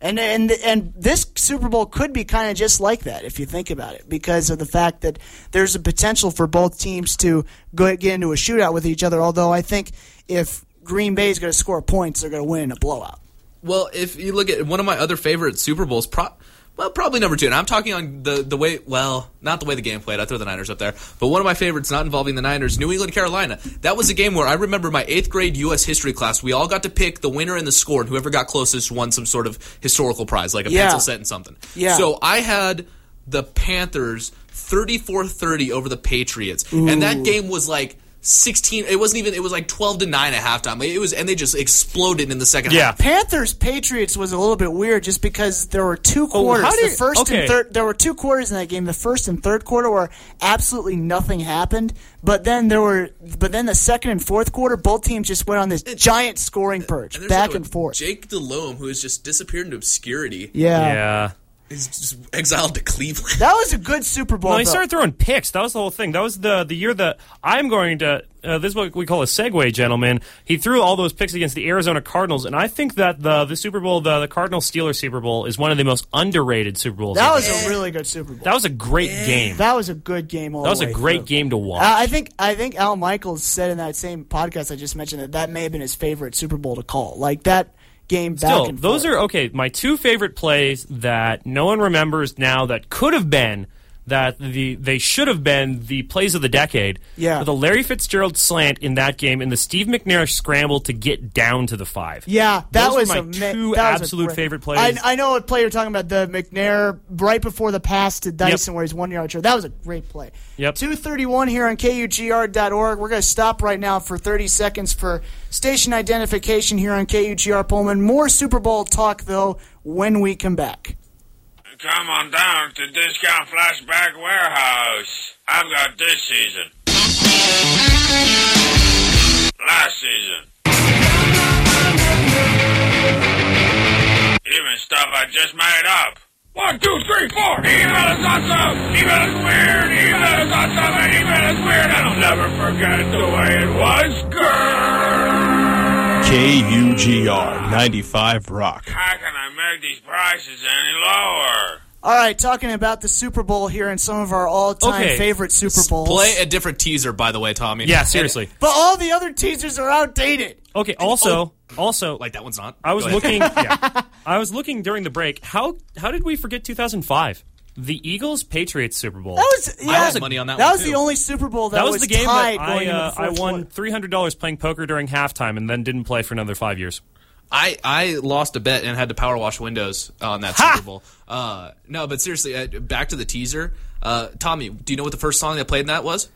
And and and this Super Bowl could be kind of just like that if you think about it, because of the fact that there's a potential for both teams to go get into a shootout with each other. Although I think if Green Bay is going to score points, they're going to win in a blowout. Well, if you look at one of my other favorite Super Bowls, pro- well, probably number two. And I'm talking on the the way, well, not the way the game played. I throw the Niners up there, but one of my favorites, not involving the Niners, New England, Carolina. That was a game where I remember my eighth grade U.S. history class. We all got to pick the winner and the score, and whoever got closest won some sort of historical prize, like a Yeah. pencil set and something. Yeah. So I had the Panthers 34-30 over the Patriots, and that game was like. 16 it wasn't even it was like 12 to 9 at halftime it was and they just exploded in the second Yeah. half Panthers Patriots was a little bit weird just because there were two oh, quarters. how do the first okay. and third there were two quarters in that game. The first and third quarter where absolutely nothing happened, but then there were but then the second and fourth quarter both teams just went on this giant scoring purge And back another and forth. Jake Delhomme, who has just disappeared into obscurity, yeah. Yeah. He's just exiled to Cleveland. That was a good Super Bowl. Well, he though. started throwing picks. That was the whole thing. That was the the year that I'm going to. Uh, this is what we call a segue, gentlemen. He threw all those picks against the Arizona Cardinals, and I think that the the Super Bowl, the the Cardinals Steelers Super Bowl, is one of the most underrated Super Bowls. that ever. was a really good Super Bowl. that was a great game. That was a good game. All That was the a great through. game to watch. Uh, I think I think Al Michaels said in that same podcast I just mentioned that that may have been his favorite Super Bowl to call. Like that game back Still, and those forth. are okay. My two favorite plays that no one remembers now that could have been that the they should have been the plays of the decade. Yeah. The Larry Fitzgerald slant in that game and the Steve McNair scramble to get down to the five. Yeah, that Those was my ma- two that was a absolute great- favorite plays. I, I know what play you're talking about. The McNair right before the pass to Dyson, where he's one yard short. That was a great play. Yep. Two thirty one here on KUGR.org. We're going to stop right now for thirty seconds for station identification here on KUGR Pullman. More Super Bowl talk though when we come back. Come on down to Discount Flashback Warehouse. I've got this season. Last season. Even stuff I just made up. One, two, three, four. Email is awesome. Email is weird. Email is awesome. And email is weird. I'll never forget the way it was. Grrr. KUGR 95 Rock. How can I make these prices any lower? All right, talking about the Super Bowl here and some of our all time Okay. favorite Super Bowls. Play a different teaser, by the way, Tommy. Yeah, And- seriously. but all the other teasers are outdated. Okay. Also, oh. also, like that one's not. I was Go ahead. looking. *laughs* yeah, I was looking during the break. How how did we forget 2005? The Eagles Patriots Super Bowl. That was yeah. had money on that That one, was too. the only Super Bowl that, That was the game tied that going I, uh, the I won three hundred dollars playing poker during halftime, and then didn't play for another five years. I, I lost a bet and had to power wash windows on that Ha! Super Bowl. Uh, no, but seriously, uh, back to the teaser. Uh, Tommy, do you know what the first song that played in that was?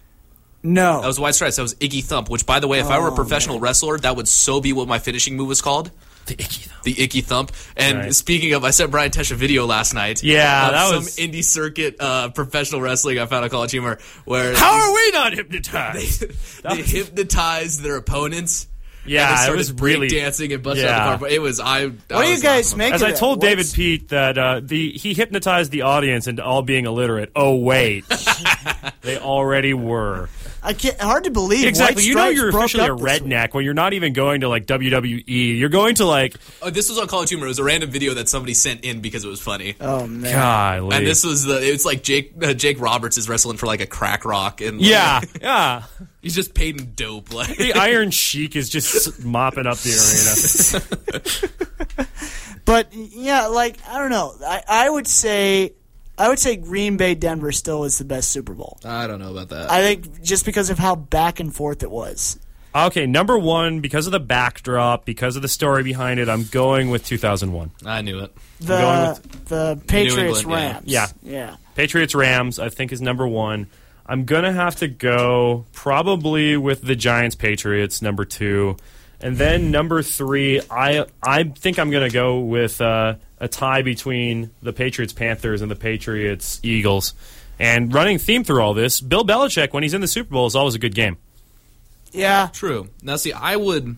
No, That was White Stripes. That was Icky Thump. Which, by the way, if I were a Oh, professional wrestler, that would so be what my finishing move was called. The icky though. The Icky Thump. And Right. speaking of, I sent Brian Tesh a video last night. Yeah, of that some was- indie circuit uh, professional wrestling I found on College Humor where How are we not hypnotized? *laughs* they hypnotized their opponents. Yeah, and they it started was really- dancing and busting Yeah. out the car. It was I. What do you guys make As I told What's- David Pete that uh, the he hypnotized the audience into all being illiterate. Oh wait, *laughs* they already were. I can't. Hard to believe. Exactly. White You know you're broke officially a up this week. redneck when you're not even going to like WWE. You're going to like Oh, this was on College Humor. It was a random video that somebody sent in because it was funny. Oh man. golly. and this was the. It's like Jake uh, Jake Roberts is wrestling for like a crack rock, and like, yeah, *laughs* yeah. he's just paid in dope. Like The Iron Sheik is just mopping up the arena. *laughs* But yeah, like I don't know. I, I would say I would say Green Bay Denver still is the best Super Bowl. I don't know about that. I think just because of how back and forth it was. Okay, number one because of the backdrop, because of the story behind it. I'm going with 2001. I knew it. The going the Patriots England, yeah. Rams. Yeah. Yeah. Patriots Rams, I think, is number one. I'm gonna have to go probably with the Giants Patriots number two, and then number three. I I think I'm gonna go with uh, a tie between the Patriots Panthers and the Patriots Eagles. And running theme through all this, Bill Belichick when he's in the Super Bowl is always a good game. Yeah. True. Now, see, I would,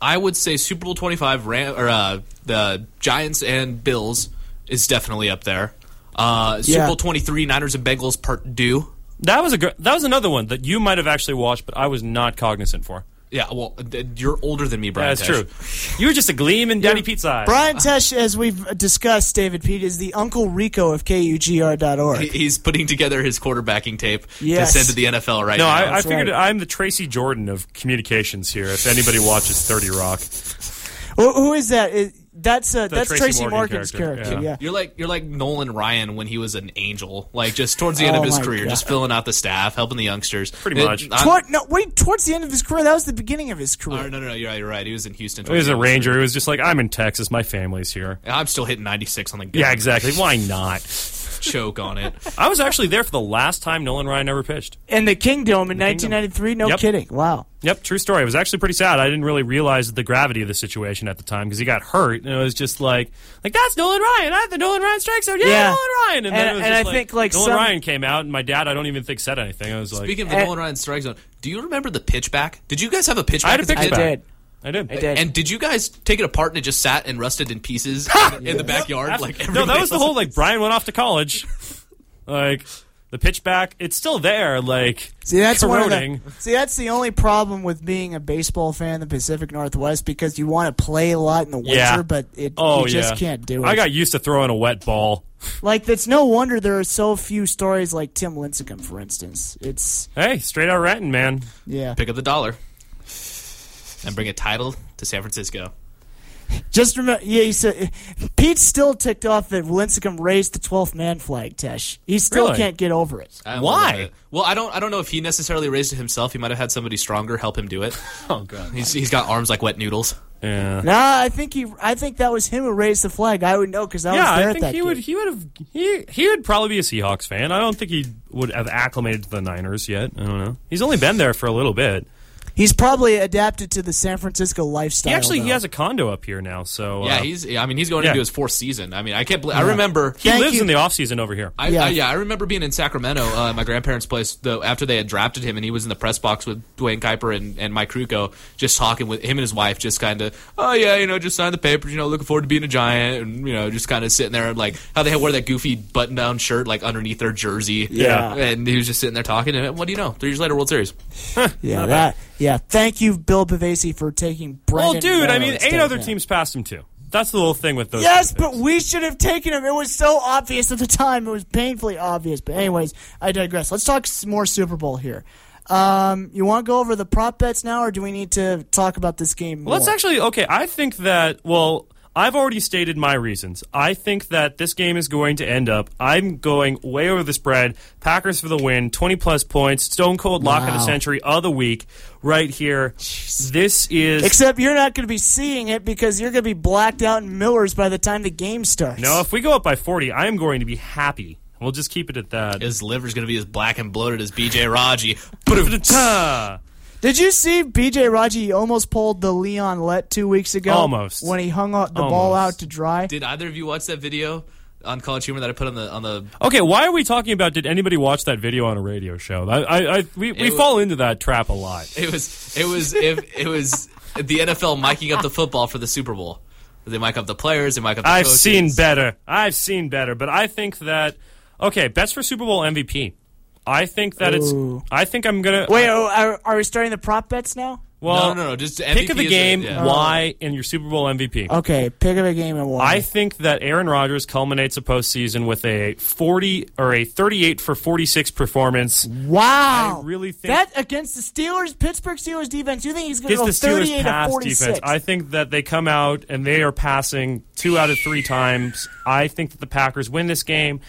I would say Super Bowl twenty five Ram or uh, the Giants and Bills is definitely up there. Uh, Super Yeah. Bowl twenty three Niners and Bengals part due. That was a gr- that was another one that you might have actually watched, but I was not cognizant for. Yeah, well, uh, you're older than me, Brian. That's Tesh. true. You were just a gleam in Daddy Pete's eye. Brian Tesh, as we've discussed, David Pete is the Uncle Rico of KUGR.org. He- He's putting together his quarterbacking tape Yes. to send to the NFL right No, now. I, I figured right. I'm the Tracy Jordan of communications here. If anybody watches Thirty Rock, Who, who is that? Is- that's uh, that's Tracy Tracy Morgan's character, character. yeah. Yeah. You're like you're like Nolan Ryan when he was an angel, like just towards the end Oh of his career, God. just filling out the staff, helping the youngsters. Pretty It- much. I'm- Toward, no, wait. Towards the end of his career, that was the beginning of his oh, career. no, no, no, you're right. You're right. He was in Houston. he was a the end of his ranger. career. He was just like, I'm in Texas. My family's here. I'm still hitting 96 on the Yeah, exactly. Why not? Choke on it. *laughs* I was actually there for the last time Nolan Ryan ever pitched. In the Kingdome in Kingdome. 1993. No Yep. kidding. Wow. Yep, true story. It was actually pretty sad. I didn't really realize the gravity of the situation at the time because he got hurt, and it was just like, like that's Nolan Ryan. I the Nolan Ryan strikes out. Yeah, Yeah. Nolan Ryan. And, then And- it was and just I think, like, Nolan some- Ryan came out, and my dad, I don't even think said anything. I was like, Speaking of the Eh. Nolan Ryan strike zone, do you remember the pitchback? Did you guys have a pitchback? I had a as a I pitchback. kid? did. I did. I did. And did you guys take it apart and it just sat and rusted in pieces in, in the backyard? Like no, that was the whole like Brian went off to college. *laughs* like the pitchback, it's still there. Like See, that's one of corroding. the, see, that's the only problem with being a baseball fan in the Pacific Northwest because you want to play a lot in the winter, Yeah. but it, Oh you just yeah, can't do it. I got used to throwing a wet ball. *laughs* like, it's no wonder there are so few stories like Tim Lincecum, for instance. It's Hey, straight out ratting, man. yeah. pick up the dollar and bring a title to San Francisco. Just remember, yeah, he said Pete's still ticked off that Lincecum raised the 12th man flag. Tesh, he still Really? can't get over it. I don't Why? it. Well, I don't. I don't know if he necessarily raised it himself. He might have had somebody stronger help him do it. *laughs* Oh god. He's, he's got arms like wet noodles. Yeah. Nah, I think he. I think that was him who raised the flag. I would know because I Yeah, was there I at think that he game. would. He would have. He he would probably be a Seahawks fan. I don't think he would have acclimated to the Niners yet. I don't know. He's only been there for a little bit. He's probably adapted to the San Francisco lifestyle. He actually he has a condo up here now. So Yeah, uh, he's. I mean, he's going yeah. into his fourth season. I mean, I can't. believe I remember. he Thank lives you. in the off season over here. I, Yeah. yeah. I, yeah, I remember being in Sacramento uh, my grandparents' place though, after they had drafted him, and he was in the press box with Duane Kuiper and, and Mike Krukow, just talking with him and his wife, just kind of, oh yeah, you know, just signed the papers, you know, looking forward to being a giant, and you know, just kind of sitting there, like how they wore that goofy button-down shirt, like underneath their jersey, Yeah. and he was just sitting there talking, and what do you know? Three years later, World Series. Yeah, that. Yeah, thank you, Bill Bavasi, for taking Well, Brendan. dude, I mean, eight other him. teams passed him too. That's the little thing with those. Yes, but we should have taken him. It was so obvious at the time. It was painfully obvious. But anyways, I digress. Let's talk some more Super Bowl here. Um, you want to go over the prop bets now, or do we need to talk about this game? Well, let's actually okay. I think that well, I've already stated my reasons. I think that this game is going to end up. I'm going way over the spread. Packers for the win, twenty plus points. Stone cold lock of the century of the week, right here. This is Except you're not going to be seeing it because you're going to be blacked out in Miller's by the time the game starts. no. If we go up by forty, I am going to be happy. We'll just keep it at that. His liver's going to be as black and bloated as BJ Raji. *laughs* Ta. Did you see BJ Raji almost pulled the Leon Lett two weeks ago? Almost. when he hung out the ball out to dry. Did either of you watch that video on College Humor that I put on the on the Okay, why are we talking about? Did anybody watch that video on a radio show? I, I, I we, we wa- fall into that trap a lot. It was it was if it was the NFL miking up the football for the Super Bowl. They mic up the players. They mic up. The I've coaches. seen better. I've seen better, but I think that okay, bets for Super Bowl MVP. I think that Ooh. it's. I think I'm gonna Wait, oh, are, are we starting the prop bets now? Well, no, no, no. Just pick of the is a- game, yeah. why, and your Super Bowl MVP. Okay, pick of the game and one. I think that Aaron Rodgers culminates a postseason with a 40 or a 38 for 46 performance. wow. I really think- that against the Steelers, Pittsburgh Steelers defense. You think he's going to His go the 38 Steelers to 46? I think that they come out and they are passing two out of three times. I think that the Packers win this game.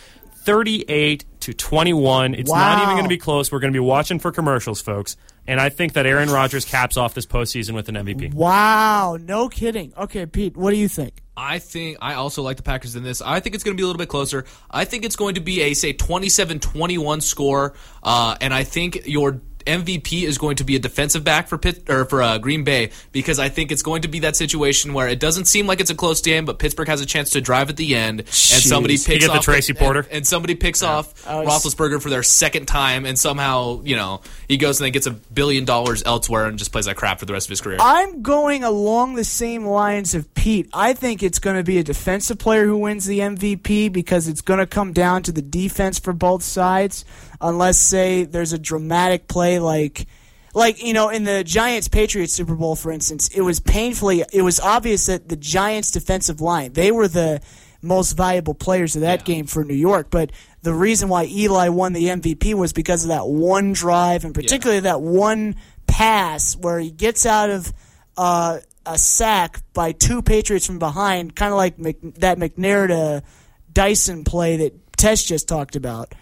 38 to 21. It's not even going to be close. We're going to be watching for commercials, folks. And I think that Aaron Rodgers caps off this postseason with an MVP. wow, no kidding. Okay, Pete, what do you think? I think I also like the Packers in this. I think it's going to be a little bit closer. I think it's going to be a say 27-21 score, uh, and I think your MVP is going to be a defensive back for Pitt or for uh, Green Bay because I think it's going to be that situation where it doesn't seem like it's a close game, but Pittsburgh has a chance to drive at the end, and somebody picks You get the off Tracy and- Porter? and, somebody picks off I was- Roethlisberger for their second time, and somehow you know he goes and then gets a billion dollars elsewhere and just plays like crap for the rest of his career. I'm going along the same lines of Pete. I think it's going to be a defensive player who wins the MVP because it's going to come down to the defense for both sides, unless say there's a dramatic play like. Like you know, in the Giants Patriots Super Bowl, for instance, it was painfully. It was obvious that the Giants' defensive line they were the most valuable players of that game for New York. But the reason why Eli won the MVP was because of that one drive, and particularly that one pass where he gets out of uh, a sack by two Patriots from behind, kind of like Mc, that McNair to Dyson play that Tesh just talked about.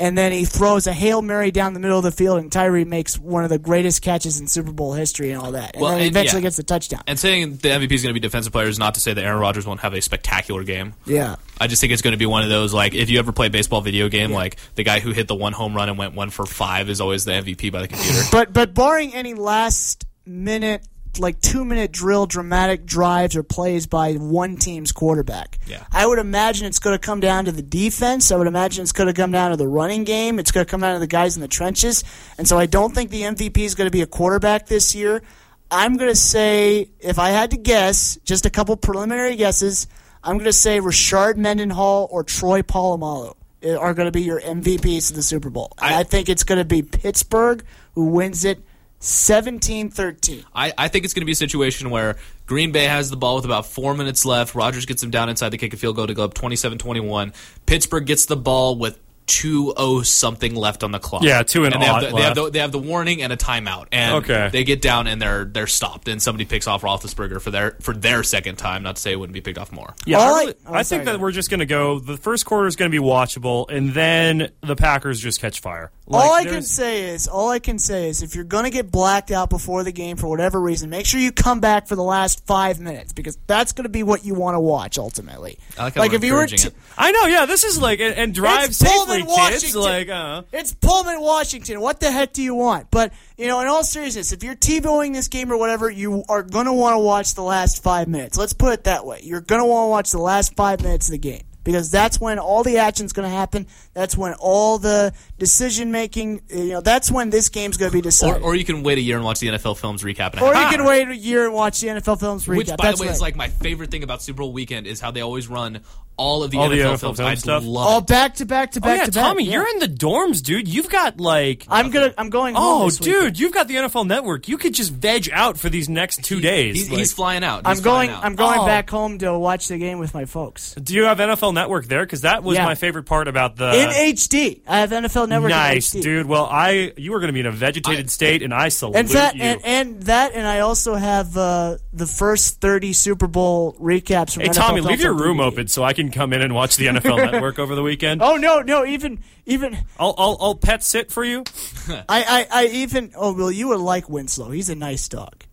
And then he throws a Hail Mary down the middle of the field, and Tyree makes one of the greatest catches in Super Bowl history and all that. And Well, then and- eventually yeah. gets the touchdown. And saying the MVP is going to be defensive player is not to say that Aaron Rodgers won't have a spectacular game. yeah. I just think it's going to be one of those like if you ever play baseball video game, like the guy who hit the one home run and went one for five is always the MVP by the computer. But but barring any last minute like two minute drill dramatic drives or plays by one team's quarterback. Yeah. I would imagine it's going to come down to the defense. I would imagine it's going to come down to the running game. It's going to come down to the guys in the trenches. And so I don't think the MVP is going to be a quarterback this year. I'm going to say, if I had to guess, just a couple preliminary guesses, I'm going to say Rashard Mendenhall or Troy Polamalu are going to be your MVPs of the Super Bowl. And I- I think it's going to be Pittsburgh who wins it 17 13. I, I think it's going to be a situation where Green Bay has the ball with about four minutes left. Rodgers gets them down inside the kick a field goal to go up 27-21. Pittsburgh gets the ball with two oh something left on the clock. Yeah, two and they have, aught the, they have the they have the warning and a timeout, and Okay. they get down and they're they're stopped, and somebody picks off Roethlisberger for their for their second time. Not to say it wouldn't be picked off more. Yeah, All I, I- really- oh, I think that we're just going to go. The first quarter is going to be watchable, and then the Packers just catch fire. Like, all I can say is, all I can say is, if you're gonna get blacked out before the game for whatever reason, make sure you come back for the last five minutes because that's gonna be what you want to watch ultimately. I like how we're if you were, encouraging t- it. I know, yeah. This is like and, and drive It's safely, Pullman, kids. Washington. Like, uh, It's Pullman, Washington. What the heck do you want? But you know, in all seriousness, if you're TiVoing this game or whatever, you are gonna want to watch the last five minutes. Let's put it that way. You're gonna want to watch the last five minutes of the game because that's when all the action's gonna happen. That's when all the decision making. You know, that's when this game's gonna be decided. or you can wait a year and watch the NFL films recap. And Or you can wait a year and watch the NFL films recap. Which, by That's the way, right. is like my favorite thing about Super Bowl weekend is how they always run all of the All NFL, the NFL films. film I stuff? love all back to back to oh back yeah, to back. Tommy, yeah. you're in the dorms, dude. You've got like. I'm gonna. I'm going. home Oh, this weekend. dude, you've got the NFL Network. You could just veg out for these next two days. He's, Like, he's flying out. I'm going. out. I'm going Oh. back home to watch the game with my folks. do you have NFL Network there? Because that was Yeah. my favorite part about the. in HD. I have NFL Network. in nice, HD. dude. Well, I you were going to be in a vegetated state, and I salute In fact, you. and, and that, and I also have uh, the first 30 Super Bowl recaps from hey, NFL Tommy, leave your room open so I can come in and watch the NFL *laughs* Network over the weekend. Oh no, no, even even I'll, I'll I'll pet sit for you. *laughs* I, I I even oh well, you would like Winslow. He's a nice dog.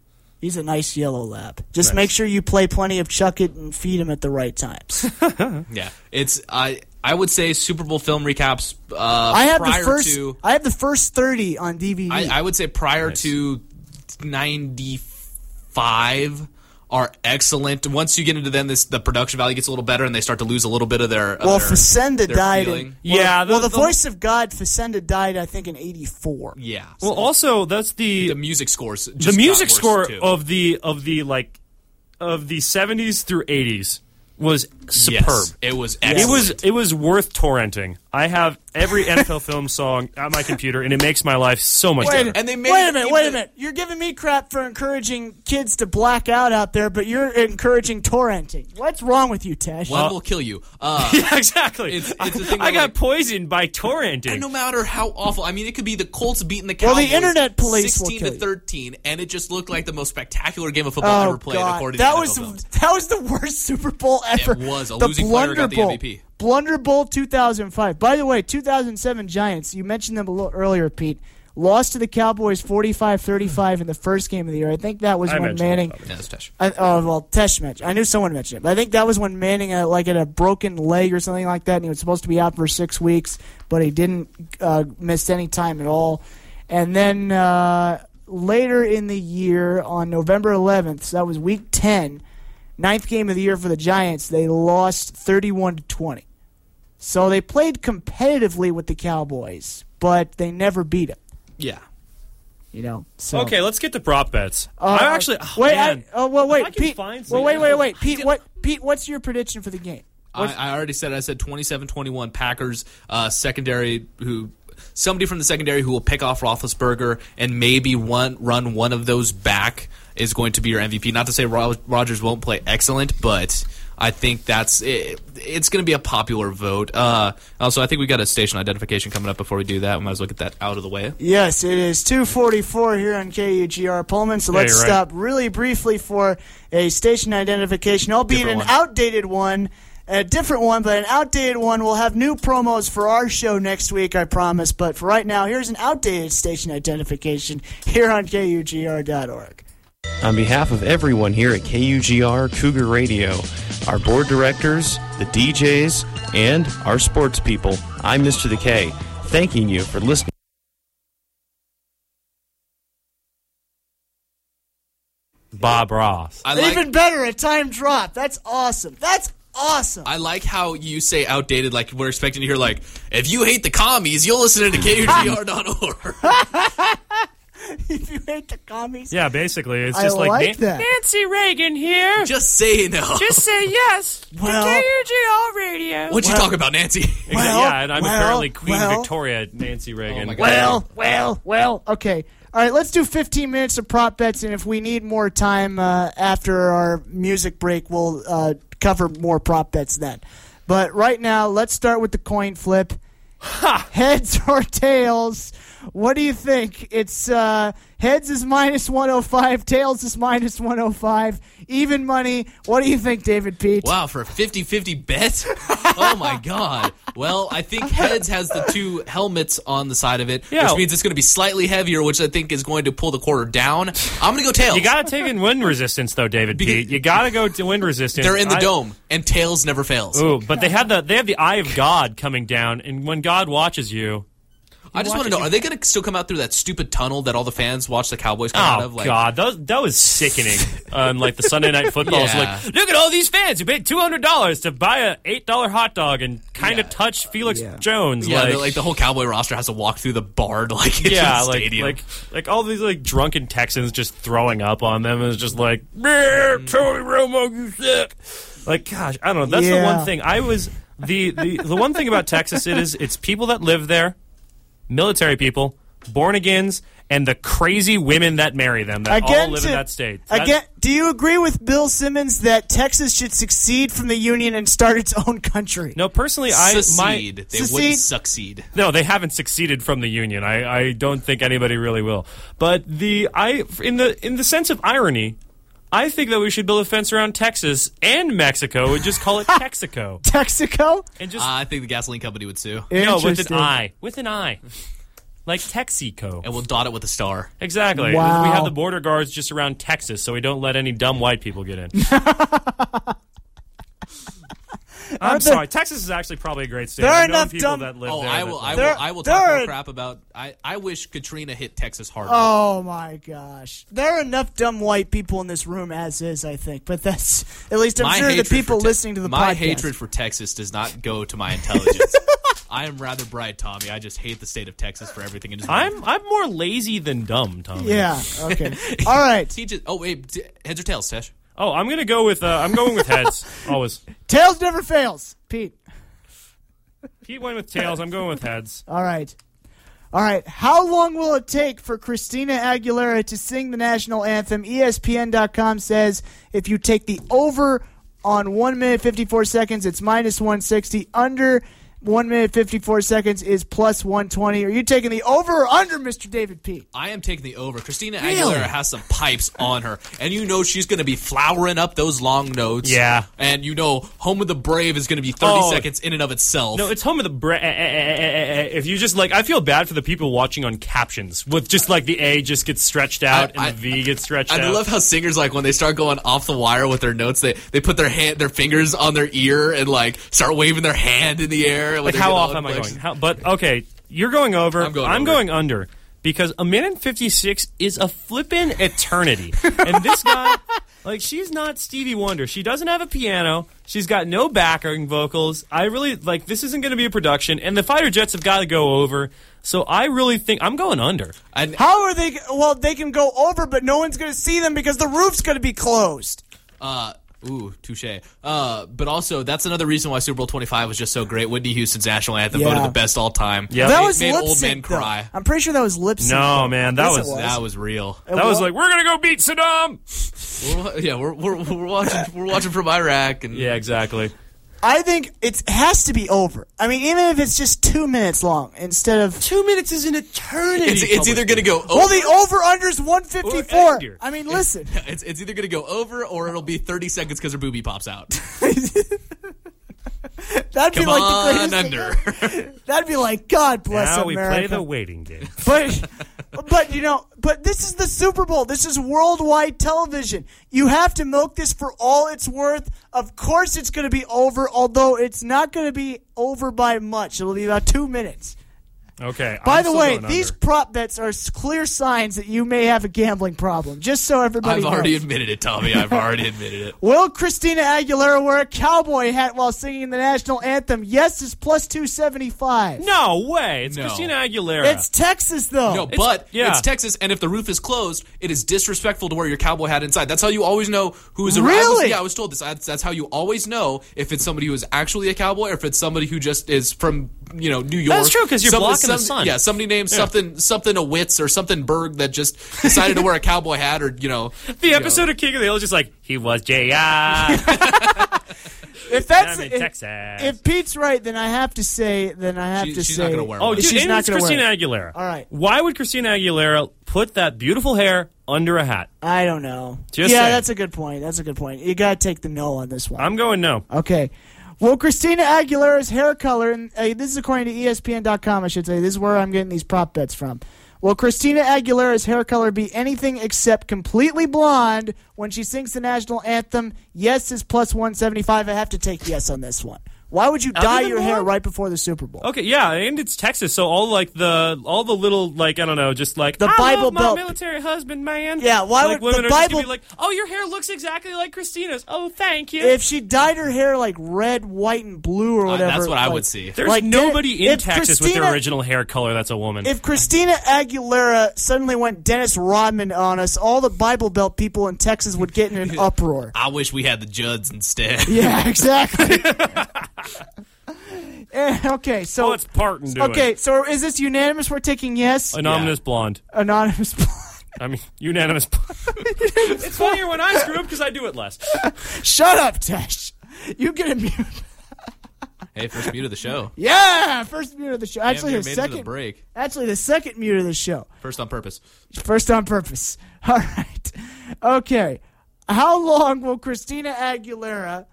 He's a nice yellow lab. Just make sure you play plenty of chuck it and feed him at the right times. *laughs* Yeah, it's I. I would say Super Bowl film recaps. Uh, I have the first. To, I have the first 30 on DVD. I, I would say prior to ninety five are excellent. Once you get into them, this the production value gets a little better, and they start to lose a little bit of their. Of well, their, Facenda their died. feeling. In, Yeah, well, the- well, the, the- voice of God, Facenda died, I think, in '84. Yeah. Well, also that's the the music scores. Just the music score too. of the of the like of the 70s through 80s was superb. Yes, it was. It was it was worth torrenting. I have every NFL film song at my computer, and it makes my life so much Wait, better. And they made wait a it minute, wait a even- minute. You're giving me crap for encouraging kids to black out out there, but you're encouraging torrenting. What's wrong with you, Tesh? One will kill you. Uh, *laughs* yeah, exactly. It's- it's the thing I where, got like- poisoned by torrenting. And no matter how awful, I mean, it could be the Colts beating the Cowboys. Well, Cowboys. the internet police will sixteen kill to you. thirteen, and it just looked like the most spectacular game of football oh ever played. God, According that to was NFL films. that was the worst Super Bowl ever. It was. A the losing player got the MVP. Blunder Bowl 2005. By the way, 2007 Giants. You mentioned them a little earlier, Pete. Lost to the Cowboys 45-35 in the first game of the year. I think that was I when mentioned Manning. that. Yeah, that's touch. I, oh well, Tesh mentioned. I knew someone mentioned it, but I think that was when Manning uh, like had a broken leg or something like that, and he was supposed to be out for six weeks, but he didn't uh, miss any time at all. And then uh, later in the year, on November 11th, so that was Week 10, ninth game of the year for the Giants, they lost 31 to 20. So they played competitively with the Cowboys, but they never beat them. Yeah. You know. So Okay, let's get to prop bets. uh, I actually oh, wait. man. I, oh well, wait, Pete. find Well, wait, wait, wait, Pete. What, Pete? What's your prediction for the game? I, I already said. I said 27-21 Packers uh, secondary who. Somebody from the secondary who will pick off Roethlisberger and maybe one run one of those back is going to be your MVP. Not to say Ro- Rodgers won't play excellent, but I think that's it, it's going to be a popular vote. Uh, also, I think we got a station identification coming up. Before we do that, we might as well get that out of the way. Yes, it is 244 here on KUGR Pullman. So let's you're right. stop really briefly for a station identification, albeit Different an one. outdated one. A different one, but an outdated one. We'll have new promos for our show next week, I promise. But for right now, here's an outdated station identification here on KUGR.org. On behalf of everyone here at KUGR Cougar Radio, our board directors, the DJs, and our sports people, I'm Mr. The K, thanking you for listening. Bob Ross. I like, Even better, a time drop. That's awesome. That's awesome. I like how you say outdated, like we're expecting to hear, like, if you hate the commies, you'll listen to KUGR.org. *laughs* *laughs* *laughs* if you hate the commies. Yeah, basically, it's I just like, like Nan- that. Nancy Reagan here. Just say no. Just say *laughs* yes. Well- KUGR radio. What you talk about, Nancy? Well, yeah, and I'm well, apparently Queen well. Victoria Nancy Reagan. Oh. Well, well, well. Okay. All right, let's do 15 minutes of prop bets, and if we need more time uh, after our music break, we'll uh, cover more prop bets then. But right now, let's start with the coin flip. Heads or tails? What do you think? It's uh, heads is minus 105, tails is minus 105. Even money. What do you think, David Pete? Wow, for a 50-50 bet? oh my god. Well, I think *laughs* heads has the two helmets on the side of it, Yeah. which means it's going to be slightly heavier, which I think is going to pull the quarter down. I'm going to go tails. You got to take in wind resistance, though, David Pete. You got to go to wind resistance. They're in the I- dome, and tails never fails. Ooh, but they have the they have the eye of God coming down, and when God watches you, I just want to know: Are they going to still come out through that stupid tunnel that all the fans watch the Cowboys come out oh of? Like, God, that, that was sickening. *laughs* on like the Sunday night football, It's Yeah. like look at all these fans who paid two hundred dollars to buy a eight dollar hot dog and kind of Yeah. touch Felix Yeah. Jones. Yeah, like, the, like the whole Cowboy roster has to walk through the barred *laughs* like yeah, the like stadium. like like all these like drunken Texans just throwing up on them and it's just like, mm. "Brr, Tony Romo, you suck. Like, gosh, I don't know. That's the one thing I was the, the the one thing about Texas it is it's people that live there, military people, born agains, and the crazy women that marry them that all Again, live to- in that state. That- Again, do you agree with Bill Simmons that Texas should succeed from the union and start its own country? no, personally, I my succeed. they Secede. wouldn't succeed. No, they haven't succeeded from the union. I, I don't think anybody really will. But the I in the in the sense of irony, I think that we should build a fence around Texas and Mexico and just call it *laughs* Texaco. Texaco? And just Uh, I think the gasoline company would sue, no with an Interesting. I. With an I. Like Texico. and we'll dot it with a star. Exactly. Wow. We have the border guards just around Texas so we don't let any dumb white people get in. *laughs* *laughs* I'm Aren't there- sorry. Texas is actually probably a great state. There are I've known enough people dumb- that live Oh, there. I will. I will. There- I will talk are- more crap about. I. I wish Katrina hit Texas harder. Oh my gosh. There are enough dumb white people in this room as is, I think. But that's at least I'm my sure the people Te- listening to the my podcast. hatred for Texas does not go to my intelligence. *laughs* I am rather bright, Tommy. I just hate the state of Texas for everything it is. doing. I'm I'm more lazy than dumb, Tommy. Yeah, okay. *laughs* All right. Teach it. Oh wait, heads or tails, Tesh? Oh, I'm gonna go with uh, I'm going with heads *laughs* always. Tails never fails. Pete. Pete went with tails. I'm going with heads. All right. All right. How long will it take for Christina Aguilera to sing the national anthem? ESPN.com says if you take the over on 1 minute 54 seconds, it's minus 160. Under 1 minute 54 seconds is plus 120. Are you taking the over or under, Mr. David P? I am taking the over. Christina Really? Aguilera has some pipes on her, and you know she's going to be flowering up those long notes. Yeah. and you know "Home of the Brave" is going to be thirty Oh. seconds in and of itself. No, it's home of the bra- eh, eh, eh. If you just like, I feel bad for the people watching on captions with just like the A just gets stretched out I- and the V gets stretched And out. I love how singers like when they start going off the wire with their notes, they they put their hand, their fingers on their ear and like start waving their hand in the air. When like how getting off all am I going? How, but okay, you're going over. I'm going over. under because a minute fifty six is a flippin' eternity, and this guy. *laughs* Like she's not Stevie Wonder. She doesn't have a piano. She's got no backing vocals. I really like this isn't going to be a production, and the fighter jets have got to go over. So I really think I'm going under. And How are they? Well, they can go over, but no one's going to see them because the roof's going to be closed. uh, ooh, touche. Uh, but also that's another reason why Super Bowl twenty five was just so great. Whitney Houston's national anthem Yeah. voted the best all time. Yeah. that Made- was made lip old men sync. though. cry. I'm pretty sure that was lip sync. No, man, that Yes, was- it That was real. That was like we're gonna go beat Saddam. We're, yeah, we're, we're, we're watching we're watching from Iraq and Yeah, exactly. I think it has to be over. I mean, even if it's just two minutes long instead of. Two minutes is an eternity. it's, it's either going to go over. Well, the over under's 154. I mean, listen. *laughs* it's, it's either going to go over or it'll be 30 seconds because her boobie pops out. *laughs* *laughs* That'd be like on the greatest thing under. That'd be like, God bless now we play the waiting *laughs* game. but, *laughs* but you know, but this is the Super Bowl. This is worldwide television. You have to milk this for all it's worth. Of course, it's going to be over. Although it's not going to be over by much. It'll be about two minutes. Okay. By I'm the way, these prop bets are clear signs that you may have a gambling problem. Just so everybody I've knows. already admitted it, Tommy. I've already *laughs* admitted it. Will Christina Aguilera wear a cowboy hat while singing the national anthem? Yes, it's plus 275. No way. It's No. Christina Aguilera. It's Texas, though. No, but yeah. it's Texas, and if the roof is closed, it is disrespectful to wear your cowboy hat inside. That's how you always know who is a I was- Really? yeah, I was told this. That's, that's how you always know if it's somebody who is actually a cowboy or if it's somebody who just is from you know New York. That's true because you're Some- blocking the sun. Yeah, somebody named something something a Witz or something Berg that just decided to wear a cowboy hat or you know *laughs* the you episode know. of King of the Hill is just like he was Jr. *laughs* if that's in if, Texas. if Pete's right, then I have to say, then I have She- to she's say, not gonna wear Oh, one. dude, she's not it's gonna wear Christina. Aguilera. All right. Why would Christina Aguilera put that beautiful hair under a hat? I don't know. Just yeah, saying. that's a good point. That's a good point. You got to take the no on this one. I'm going no. Okay. Well, Christina Aguilera's hair color, and uh, this is according to ESPN.com, I should say. This is where I'm getting these prop bets from. Will Christina Aguilera's hair color be anything except completely blonde when she sings the national anthem? Yes is plus 175. I have to take yes on this one. Why would you dye your hair right before the Super Bowl? Okay, yeah, and it's Texas, so all like the all the little like I don't know, just like The I Bible love my Belt- military husband, man. Yeah, why like would- women the are just gonna Bible- be like, oh, your hair looks exactly like Christina's. Oh, thank you. If she dyed her hair like red, white, and blue or Uh, whatever. that's what I like- would see. There's like, nobody in if Texas with Christina- their original hair color that's a woman. If Christina Aguilera suddenly went Dennis Rodman on us, all the Bible Belt people in Texas would get in an *laughs* uproar. I wish we had the Judds instead. Yeah, exactly. *laughs* *laughs* Eh, okay, so oh, it's Parton doing okay, so is this unanimous? We're taking yes. Anonymous blonde. Anonymous. Blonde. *laughs* I mean, unanimous. *laughs* it's funnier when I screw up because I do it less. Shut up, Tesh. You get a mute. hey, first mute of the show. Yeah, first mute of the show. Damn Actually, near the made it to the second. break. Actually, the second mute of the show. First on purpose. First on purpose. All right. Okay. How long will Christina Aguilera?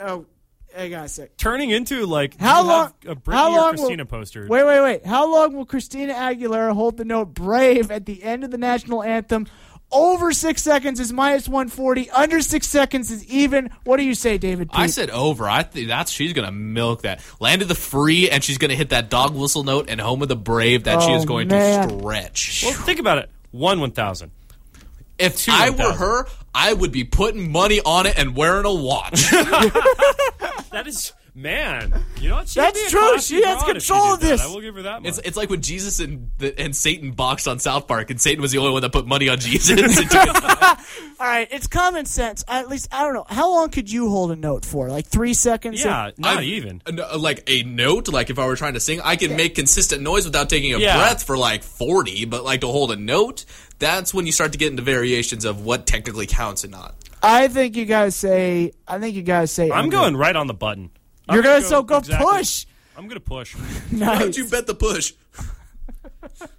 Oh, hang on a sec. Turning into like How long? a Britney how long or Christina will, poster. Wait, wait, wait. How long will Christina Aguilera hold the note "Brave" at the end of the national anthem? Over six seconds is minus one forty. Under six seconds is even. What do you say, David? I said over. I think that's she's gonna milk that. Landed the free, and she's gonna hit that dog whistle note and home of the brave that she Oh, is going man. to stretch. Well, think about it. One one thousand. If two I were her, I would be putting money on it and wearing a watch. *laughs* That is man. You know what? She'd That's true. She has broad if she control of this. That. I will give her that much. it's it's like when Jesus and the, and Satan boxed on South Park, and Satan was the only one that put money on Jesus. *laughs* and took it. *laughs* All right, it's common sense. At least I don't know. How long could you hold a note for? Like three seconds? yeah, not I've- even. a uh, like a note, like if I were trying to sing, I can make consistent noise without taking a Yeah. breath for like 40, but like to hold a note, that's when you start to get into variations of what technically counts and not. I think you gotta say. I think you gotta say. I'm under. going right on the button. I'm You're gonna so go exactly- push. I'm gonna push. *laughs* Why Nice. don't you bet the push?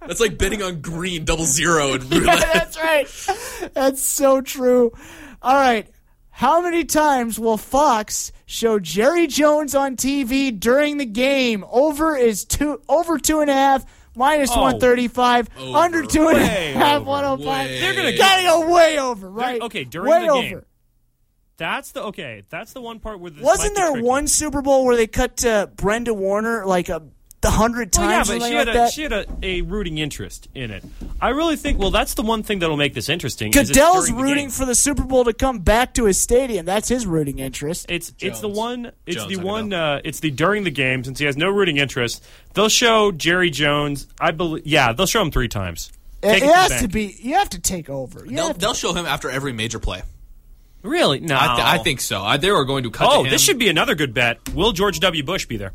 That's like betting on green double zero and *laughs* roulette. That's right. That's so true. All right. How many times will Fox show Jerry Jones on TV during the game? Over is two over two and a half, minus Oh. one thirty five, Over. under two and a Way half, over. one oh five. Way They're gonna gotta go way over, right? okay, during way the over. Game. That's the okay. That's the one part where this Wasn't might there tricky. one Super Bowl where they cut to Brenda Warner like a the hundred Well, yeah, but something she had, like a, she had a, a rooting interest in it. I really think. Well, that's the one thing that'll make this interesting. is Goodell's during the rooting for the Super Bowl to come back to his stadium. That's his rooting interest. It's it's the one. It's Jones, the one. Uh, it's the during the game since he has no rooting interest. They'll show Jerry Jones. I believe. Yeah, they'll show him three times. It, Take it it has bank. to be. You have to take over. You They'll, to- they'll show him after every major play. Really? No. I, th- I think so. I, they are going to cut. Oh, to him. this should be another good bet. Will George W. Bush be there?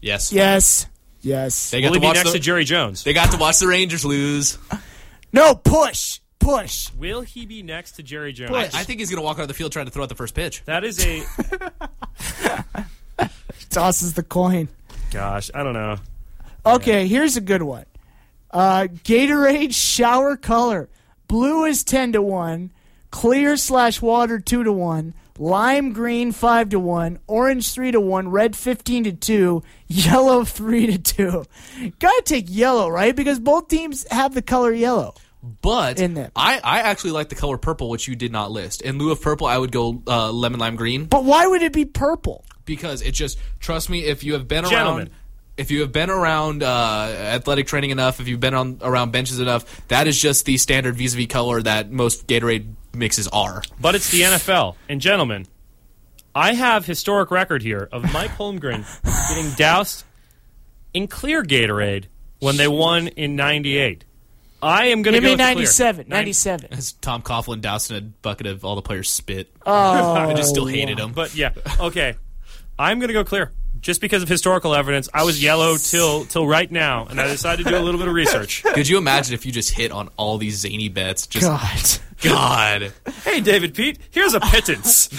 yes. yes, yes. They Will got he to be watch next the, to Jerry Jones? They got to watch the Rangers lose. no push, push. Will he be next to Jerry Jones? Bush. I think he's going to walk out of the field trying to throw out the first pitch. That is a *laughs* Tosses the coin. gosh. I don't know. Okay, here's a good one. Uh, Gatorade shower color: blue is ten to one, clear slash water two to one, lime green five to one, orange three to one, red fifteen to two, yellow *laughs* three to two. Gotta take yellow, right? Because both teams have the color yellow. But In them. I, I actually like the color purple, which you did not list. In lieu of purple, I would go uh, lemon lime green But why would it be purple? because it just trust me. If you have been Gentlemen. around, if you have been around uh, athletic training enough, if you've been on around benches enough, that is just the standard vis-a-vis color that most Gatorade mixes are. But it's the NFL. And gentlemen, I have historic record here of Mike *laughs* Holmgren getting doused in clear Gatorade when they won in 98. I am going to Give go me with clear. 97. Nin- 97. As Tom Coughlin doused in a bucket of all the players' spit. Oh, *laughs* I just still hated him. But yeah, okay. I'm going to go clear. Just because of historical evidence. I was yellow till till right now, and I decided to do a little bit of research. *laughs* Could you imagine if you just hit on all these zany bets? Just God. God. hey, David Pete, here's a pittance. *laughs*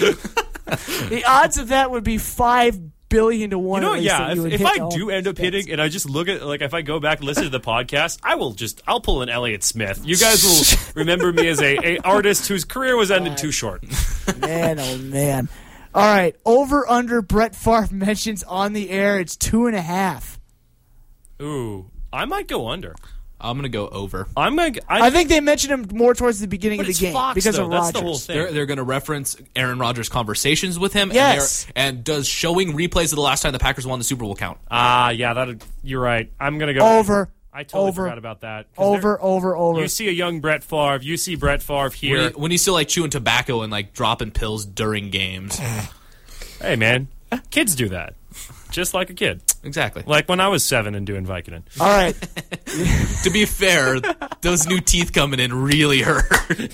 The odds of that would be five billion to one. You know, yeah. that you If, if I do end up bets. hitting, and I just look at like if I go back and listen to the podcast, I will just I'll pull an Elliott Smith. You guys will *laughs* remember me as a, a artist whose career was ended too short. man, oh man. All right, over under Brett Favre *laughs* mentions on the air. It's two and a half. Ooh, I might go under. I'm gonna go over. I'm gonna. I, I think they mentioned him more towards the beginning of the game Fox, because though. of That's Rodgers. the whole thing. They're, they're going to reference Aaron Rodgers' conversations with him. Yes. And, and does showing replays of the last time the Packers won the Super Bowl count? Ah, yeah, that you're right. I'm gonna go Over. I totally Over. forgot about that. Over, they're- over, over. You see a young Brett Favre. You see Brett Favre When, here. he, when he's still like chewing tobacco and like dropping pills during games. *sighs* Hey, man, kids do that, just like a kid. exactly. Like when I was seven and doing Vicodin. All right, *laughs* to be fair, those new teeth coming in really hurt. *laughs*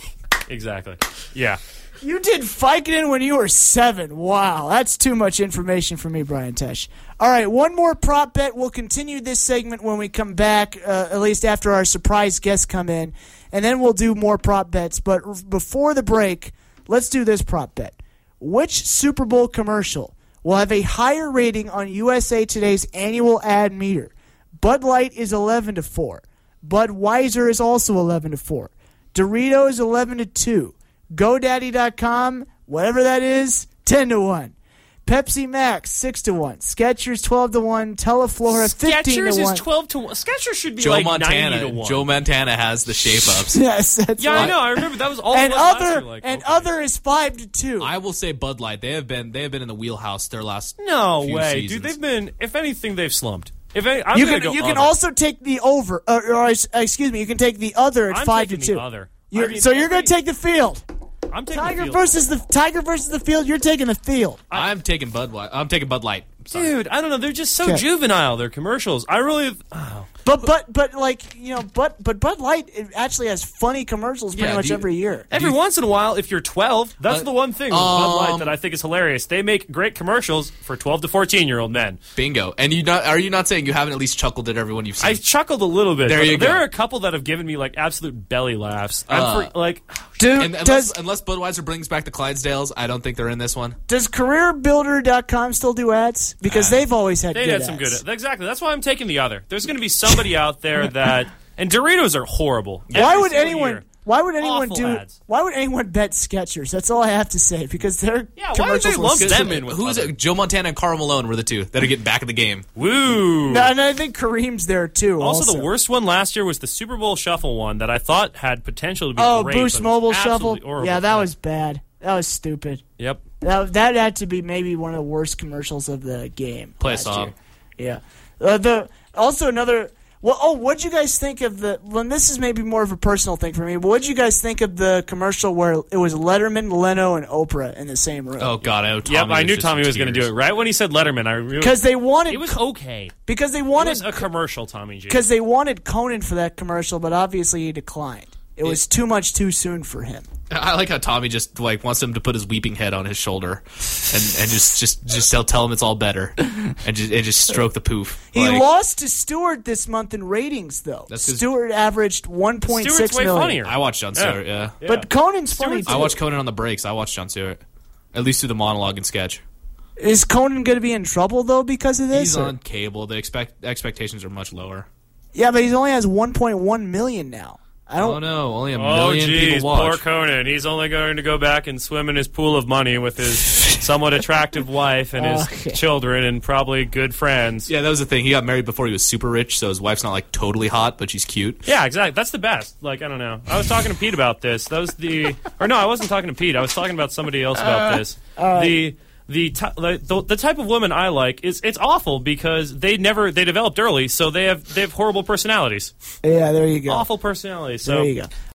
Exactly. Yeah. you did Vicodin when you were seven. Wow, that's too much information for me, Brian Tesh. All right, one more prop bet. We'll continue this segment when we come back, uh, at least after our surprise guests come in, and then we'll do more prop bets. But before the break, let's do this prop bet. Which Super Bowl commercial will have a higher rating on USA Today's annual ad meter? Bud Light is 11 to 4. Budweiser is also 11 to 4. Doritos 11 to 2. GoDaddy.com, whatever that is, 10 to 1. Pepsi Max 6 to 1. Skechers 12 to 1. Teleflora 15 Skechers to 1. is twelve to one. Skechers should be Joe like ninety to Montana. one. Joe Montana has the shape ups. *laughs* Yes, that's yeah, I know. I remember that was all. And it was last other year, like, and okay. other is 5 to 2. I will say Bud Light. They have been they have been in the wheelhouse their last No few way, seasons. dude. They've been. If anything, they've slumped. If any, I'm you gonna can go you can other. also take the over or, or uh, excuse me, you can take the other at I'm 5 to taking 2. the other. You're- I mean, so you're going to take the field. I'm taking Tiger the field. versus the Tiger versus the field. You're taking the field. I'm taking Bud Light. I'm taking Bud Light. Sorry. Dude, I don't know. They're just so Okay. juvenile. Their commercials. I really. Oh. But but but like you know, but but Bud Light it actually has funny commercials pretty Yeah, much you- every year. Every once in a while, if you're 12, that's Uh, the one thing with Bud Light um, that I think is hilarious. They make great commercials for 12 to 14 year old men. Bingo. And you not are you not saying you haven't at least chuckled at everyone you've seen? I chuckled a little bit. There but you there go. are a couple that have given me like absolute belly laughs. I'm Uh, for, like, Dude, and unless, does unless Budweiser brings back the Clydesdales, I don't think they're in this one. does CareerBuilder.com still do ads? Because they've always had they good had some ads. good. Exactly. That's why I'm taking the other. There's going to be somebody out there that. *laughs* And Doritos are horrible. Why would anyone? year. Why would anyone Awful do? ads. Why would anyone bet Skechers? That's all I have to say because their Yeah, why would commercials they will lump suck. them in with Who is it? Joe Montana and Karl Malone were the two that are getting back in the game. Woo. No, and I think Kareem's there too. Also, Also, the worst one last year was the Super Bowl Shuffle one that I thought had potential to be Oh, great. Boost but it was Mobile Shuffle. horrible. Yeah, that was bad. That was stupid. Yep. That that had to be maybe one of the worst commercials of the game. Play a last song. year. Yeah. Uh, the also another. Well, oh, what'd you guys think of the? Well, this is maybe more of a personal thing for me. But what'd you guys think of the commercial where it was Letterman, Leno, and Oprah in the same room? Oh God, I know. Tommy Yep, I knew just Tommy was going to do it right when he said Letterman. I re- because they wanted it was okay. because they It wanted was a commercial, Tommy G. because they wanted Conan for that commercial, but obviously he declined. It was too much too soon for him. I like how Tommy just like wants him to put his weeping head on his shoulder, and and just just just tell tell him it's all better, and just and just stroke the poof. He Like, lost to Stewart this month in ratings, though. That's 'cause- Stewart averaged 1.6 Stewart's way million. funnier. I watched Jon Stewart. Yeah, But Conan's funny Stewart's- too. I watched Conan on the breaks. I watched Jon Stewart, at least through the monologue and sketch. Is Conan going to be in trouble though because of this? He's or- on cable. The expect expectations are much lower. Yeah, but he only has 1.1 million now. I Oh don't. no, only a Oh, million geez, people poor. Conan. He's only going to go back and swim in his pool of money with his somewhat attractive wife and his *laughs* Okay. children and probably good friends. Yeah, that was the thing. He got married before he was super rich, so his wife's not like totally hot, but she's cute. Yeah, exactly. That's the best. Like, I don't know. I was talking to Pete about this. That was the. Or no, I wasn't talking to Pete. I was talking about somebody else about uh, this. The. The, ty- the the type of woman I like is it's awful because they never they developed early so they have they have horrible personalities Yeah, there you go. awful personalities so There you go.